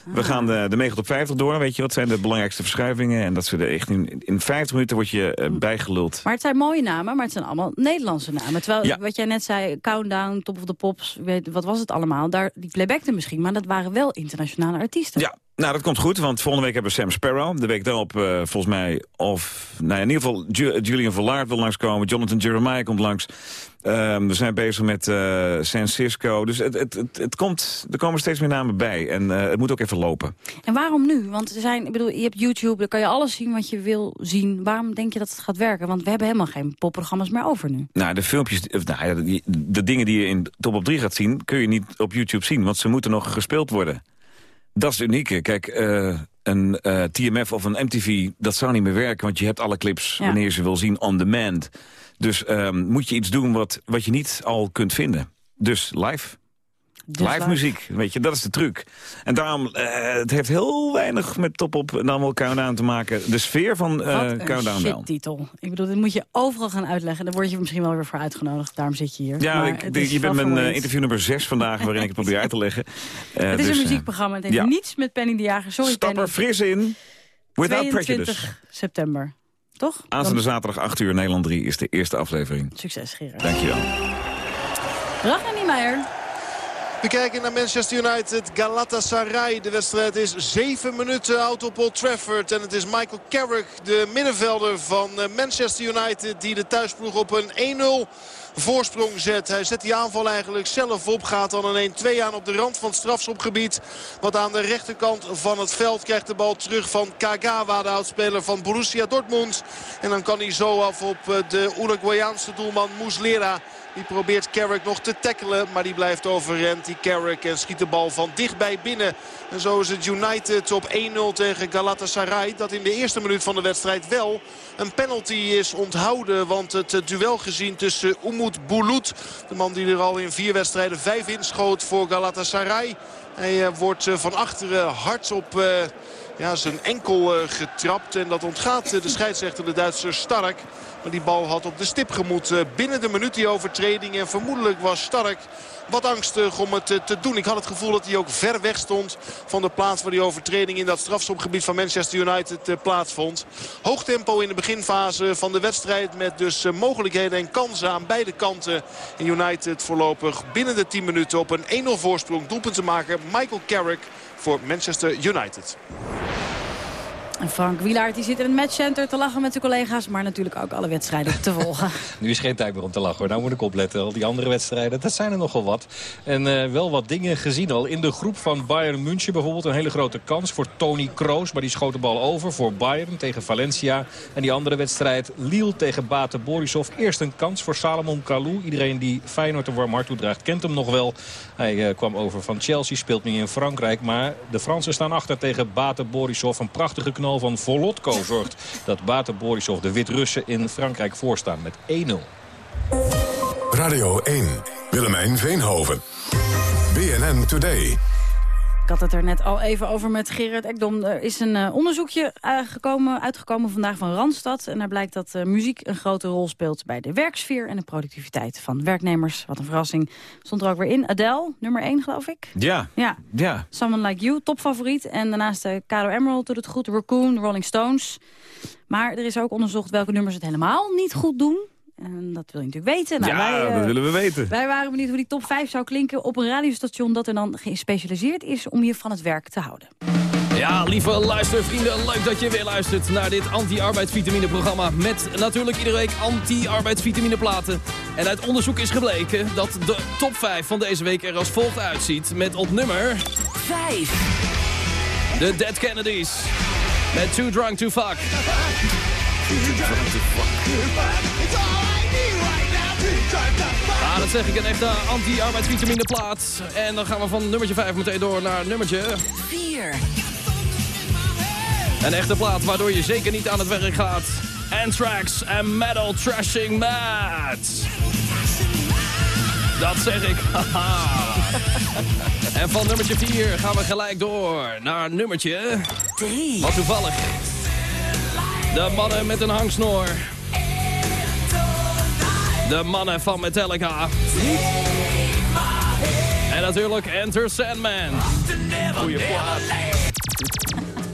Ah. We gaan de, de 9 tot 50 door. Weet je, wat zijn de belangrijkste verschuivingen? En dat ze er echt in, in 50 minuten word je Hm. eh, bijgeluld. Maar het zijn mooie namen, maar het zijn allemaal Nederlandse namen. Terwijl, Ja. wat jij net zei, Countdown, Top of the Pops, weet, wat was het allemaal? Daar, die playbackten misschien, maar dat waren wel internationale artiesten. Ja, nou dat komt goed, want volgende week hebben we Sam Sparrow. De week daarop eh, volgens mij, of nou ja, in ieder geval Ju- Julian Vallard wil langskomen. Jonathan Jeremiah komt langs. Ehm, we zijn bezig met eh, San Cisco. Dus het, het, het, het komt, er komen steeds meer namen bij. En eh, het moet ook even lopen. En waarom nu? Want er zijn, ik bedoel, je hebt YouTube, daar kan je alles zien wat je wil zien. Waarom denk je dat het gaat werken? Want we hebben helemaal geen popprogramma's meer over nu. Nou, de filmpjes, of, nou ja, die- de dingen die je in Top op 3 gaat zien... kun je niet op YouTube zien, want ze moeten nog gespeeld worden. Dat is het unieke. Kijk, eh, een eh, TMF of een MTV, dat zou niet meer werken... want je hebt alle clips Ja. wanneer je ze wil zien on demand. Dus ehm, moet je iets doen wat, wat je niet al kunt vinden. Dus live. Dus live, live. muziek, weet je, dat is de truc. En daarom, eh, het heeft heel weinig met Top op en dan wel Countdown te maken. De sfeer van eh Wat een Countdown shit-titel. Ik bedoel, dit moet je overal gaan uitleggen. Daar word je misschien wel weer voor uitgenodigd. Daarom zit je hier. Ja, Maar ik, de- je bent mijn eh, interview nummer 6 vandaag... waarin ik het probeer uit te leggen. Het is dus, een muziekprogramma. Het heeft ja. niets met Penny de Jager. Sorry, Stap er Penny. fris in. Without 22 prejudice. september. Toch? Aanstaande zaterdag 8 uur Nederland 3 is de eerste aflevering. Succes, Gerard. Dankjewel. Ragnar Niemeyer. We kijken naar Manchester United, Galatasaray. De wedstrijd is zeven minuten oud op Old Trafford. En het is Michael Carrick, de middenvelder van eh, Manchester United... die de thuisploeg op een 1-0 voorsprong zet. Hij zet die aanval eigenlijk zelf op. Gaat dan een 1-2 aan op de rand van het strafschopgebied. Wat aan de rechterkant van het veld krijgt de bal terug van Kagawa. De oudspeler van Borussia Dortmund. En dan kan hij zo af op eh, de Uruguayaanse doelman Muslera. Die probeert Carrick nog te tackelen. Maar die blijft overrend, die Carrick. En schiet de bal van dichtbij binnen. En zo is het United op 1-0 tegen Galatasaray. Dat in de eerste minuut van de wedstrijd wel een penalty is onthouden. Want het eh, duel gezien tussen Umut Bulut. De man die er al in vier wedstrijden vijf inschoot voor Galatasaray. Hij eh, wordt eh, van achteren hard op... ja, zijn enkel eh, getrapt. En dat ontgaat eh, de scheidsrechter, de Duitser Stark. Maar die bal had op de stip gemoet. eh, binnen de minuut die overtreding. En vermoedelijk was Stark wat angstig om het te doen. Ik had het gevoel dat hij ook ver weg stond van de plaats waar die overtreding in dat strafschopgebied van Manchester United plaatsvond. Hoog tempo in de beginfase van de wedstrijd met dus mogelijkheden en kansen aan beide kanten. En United voorlopig binnen de 10 minuten op een 1-0 voorsprong doelpunt te maken. Michael Carrick voor Manchester United. En Frank Wielaert die zit in het matchcenter te lachen met zijn collega's... maar natuurlijk ook alle wedstrijden te volgen. Nu is geen tijd meer om te lachen hoor. Nou moet ik opletten. Al die andere wedstrijden, dat zijn er nogal wat. En eh, wel wat dingen gezien al. In de groep van Bayern München bijvoorbeeld een hele grote kans voor Tony Kroos. Maar die schoot de bal over voor Bayern tegen Valencia. En die andere wedstrijd Lille tegen Bate Borisov. Eerst een kans voor Salomon Kalou. Iedereen die Feyenoord een warm hart toedraagt kent hem nog wel. Hij eh, kwam over van Chelsea, speelt nu in Frankrijk. Maar de Fransen staan achter tegen Bate Borisov. Een prachtige knal van Volotko zorgt dat Bate Borisov de Wit-Russen in Frankrijk voorstaan met 1-0. Radio 1, Willemijn Veenhoven. BNN Today. Ik had het er net al even over met Gerard Ekdom. Er is een eh, onderzoekje eh, gekomen, uitgekomen vandaag van Randstad. En daar blijkt dat eh, muziek een grote rol speelt bij de werksfeer... en de productiviteit van werknemers. Wat een verrassing. Stond er ook weer in. Adele, nummer 1 geloof ik. Ja, Ja, ja. Someone Like You, topfavoriet. En daarnaast uh, Caro Emerald doet het goed, Raccoon, Rolling Stones. Maar er is ook onderzocht welke nummers het helemaal niet goed doen. En dat wil je natuurlijk weten. Nou, ja, wij, eh, dat willen we weten. Wij waren benieuwd hoe die top 5 zou klinken op een radiostation... dat er dan gespecialiseerd is om je van het werk te houden. Ja, lieve luistervrienden, leuk dat je weer luistert naar dit anti-arbeidsvitamine-programma. Met natuurlijk iedere week anti-arbeidsvitamine-platen. En uit onderzoek is gebleken dat de top 5 van deze week er als volgt uitziet. Met op nummer 5 de Dead Kennedys. Met Too Drunk to Fuck. Ah, dat zeg ik, een echte anti-arbeidsvitamine plaat. En dan gaan we van nummertje 5 meteen door naar nummertje 4. Een echte plaat waardoor je zeker niet aan het werk gaat. Anthrax en Metal Trashing Mad. Dat zeg ik. En van nummertje 4 gaan we gelijk door naar nummertje 3. Wat toevallig. De mannen met een hangsnoor. De mannen van Metallica. En natuurlijk Enter Sandman. Goeie plaat.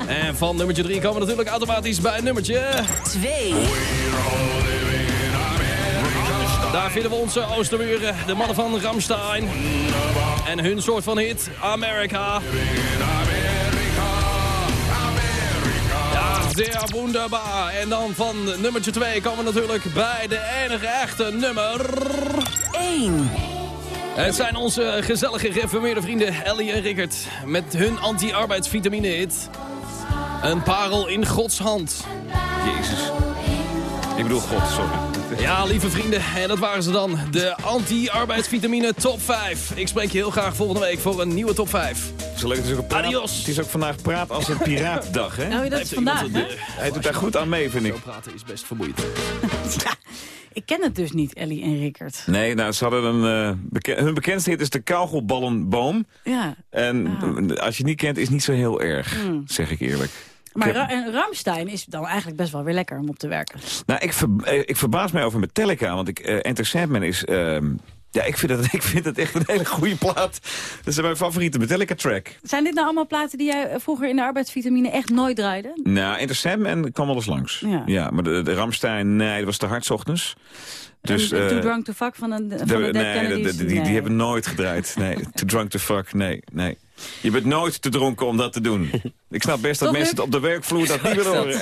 En van nummertje 3 komen we natuurlijk automatisch bij nummertje 2. Daar vinden we onze Oosterburen, de mannen van Ramstein. En hun soort van hit, America. Zeer wonderbaar. En dan van nummertje 2 komen we natuurlijk bij de enige echte nummer 1. Het zijn onze gezellige gereformeerde vrienden Ellie en Rickert. Met hun anti-arbeidsvitamine hit. Een parel in Gods hand. Jezus. Ik bedoel God, sorry. Ja, lieve vrienden, en dat waren ze dan. De anti-arbeidsvitamine top 5. Ik spreek je heel graag volgende week voor een nieuwe top 5. Zo leuk, het, is ook een praat, Adios. het is ook vandaag praat als een piraatdag, hè? Oh, dat is vandaag, hè? Hij doet daar goed aan mee, vind ik. Zo praten is best vermoeiend. Ik ken het dus niet, Ellie en Rickert. Nee, nou, ze hadden een... eh, hun bekendste hit is de kauwgolballenboom. Ja. En eh, als je het niet kent, is het niet zo heel erg, Hmm. zeg ik eerlijk. Maar heb- Ra Ramstein is dan eigenlijk best wel weer lekker om op te werken. Nou, ik, ver- eh, ik verbaas mij over Metallica, want ik, eh, Enter Sandman is... ehm, ja, ik vind, het, ik vind het echt een hele goede plaat. Dat is mijn favoriete Metallica-track. Zijn dit nou allemaal platen die jij vroeger in de arbeidsvitamine echt nooit draaide? Nou, Enter Sandman kwam eens langs. Ja. maar de, de Ramstein, nee, dat was te hard ochtends. Dus, en, eh, Too Drunk to Fuck van, een, van de, nee, die, Nee. die hebben nooit gedraaid. Nee, too drunk to fuck, nee, nee. Je bent nooit te dronken om dat te doen. Ik snap best dat Toch, mensen het op de werkvloer dat niet willen horen.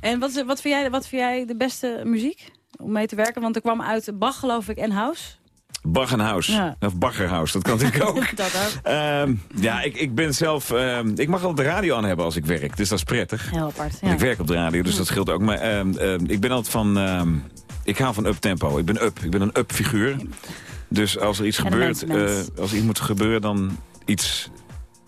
En wat, wat, vind jij, wat vind jij de beste muziek om mee te werken? Want er kwam uit Bach, geloof ik, en House. Baggenhaus. Ja. Of Baggerhaus, dat kan natuurlijk ook. dat ook. Ehm, ja, ik, ik ben zelf... ehm, ik mag al de radio aan hebben als ik werk, dus dat is prettig. Heel apart, ja. Ik werk op de radio, dus dat scheelt ook. Maar ehm, ik ben altijd van... ik hou van up-tempo. Ik ben up. Ik ben een up-figuur. Dus als er iets En gebeurt... mens, mens. eh, als er iets moet gebeuren, dan iets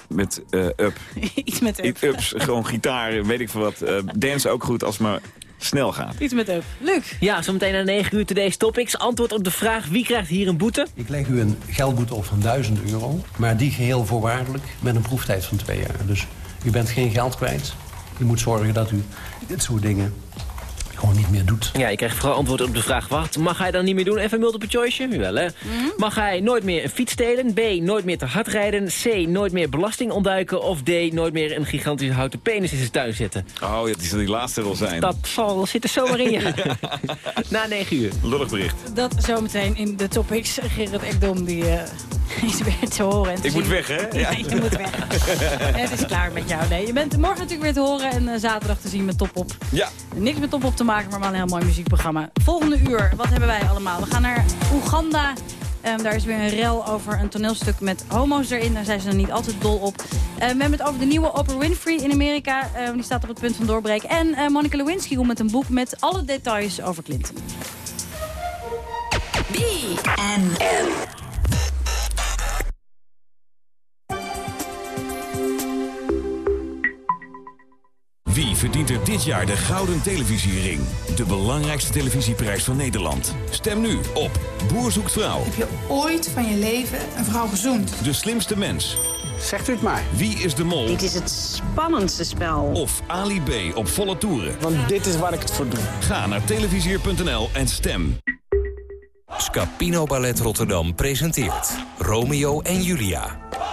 met eh, up. Iets met up. Iets ups, gewoon gitaar, weet ik veel wat. Eh dance ook goed als maar snel gaat. Iets met up. Luc. Ja, zometeen na 9 uur Today's Topics. Antwoord op de vraag wie krijgt hier een boete? Ik leg u een geldboete op van 1000 euro, maar die geheel voorwaardelijk met een proeftijd van twee jaar. Dus u bent geen geld kwijt. U moet zorgen dat u dit soort dingen gewoon niet meer doet. Ja, je krijgt vooral antwoord op de vraag wat mag hij dan niet meer doen? Even een multiple choice. Wel hè. Mag hij nooit meer een fiets stelen? B. Nooit meer te hard rijden? C. Nooit meer belasting ontduiken? Of D. Nooit meer een gigantische houten penis in zijn tuin zetten? Oh, ja, die zal die laatste wel zijn. Dat zal, zit er zomaar in je. Na 9 uur. Lullig bericht. Dat zometeen in de topics. Gerrit Ekdom die eh, is weer te horen en te Ik moet weg, hè? Ja. Nee, je moet weg. Het is klaar met jou. Nee, je bent morgen natuurlijk weer te horen en eh, zaterdag te zien met Top Op. Ja. Niks met Top Op te maken, maar wel een heel mooi muziekprogramma. Volgende uur, wat hebben wij allemaal? We gaan naar Oeganda. Ehm, daar is weer een rel over een toneelstuk met homo's erin. Daar zijn ze er niet altijd dol op. Eh, we hebben het over de nieuwe Oprah Winfrey in Amerika. Eh, die staat op het punt van doorbreken. En eh, Monica Lewinsky komt met een boek met alle details over Clinton. BNN. Wie verdient er dit jaar de Gouden Televisiering? De belangrijkste televisieprijs van Nederland. Stem nu op Boer zoekt vrouw. Heb je ooit van je leven een vrouw gezoend? De slimste mens. Zegt u het maar. Wie is de mol? Dit is het spannendste spel. Of Ali B op volle toeren. Want dit is waar ik het voor doe. Ga naar televisier.nl en stem. Scapino Ballet Rotterdam presenteert Romeo en Julia.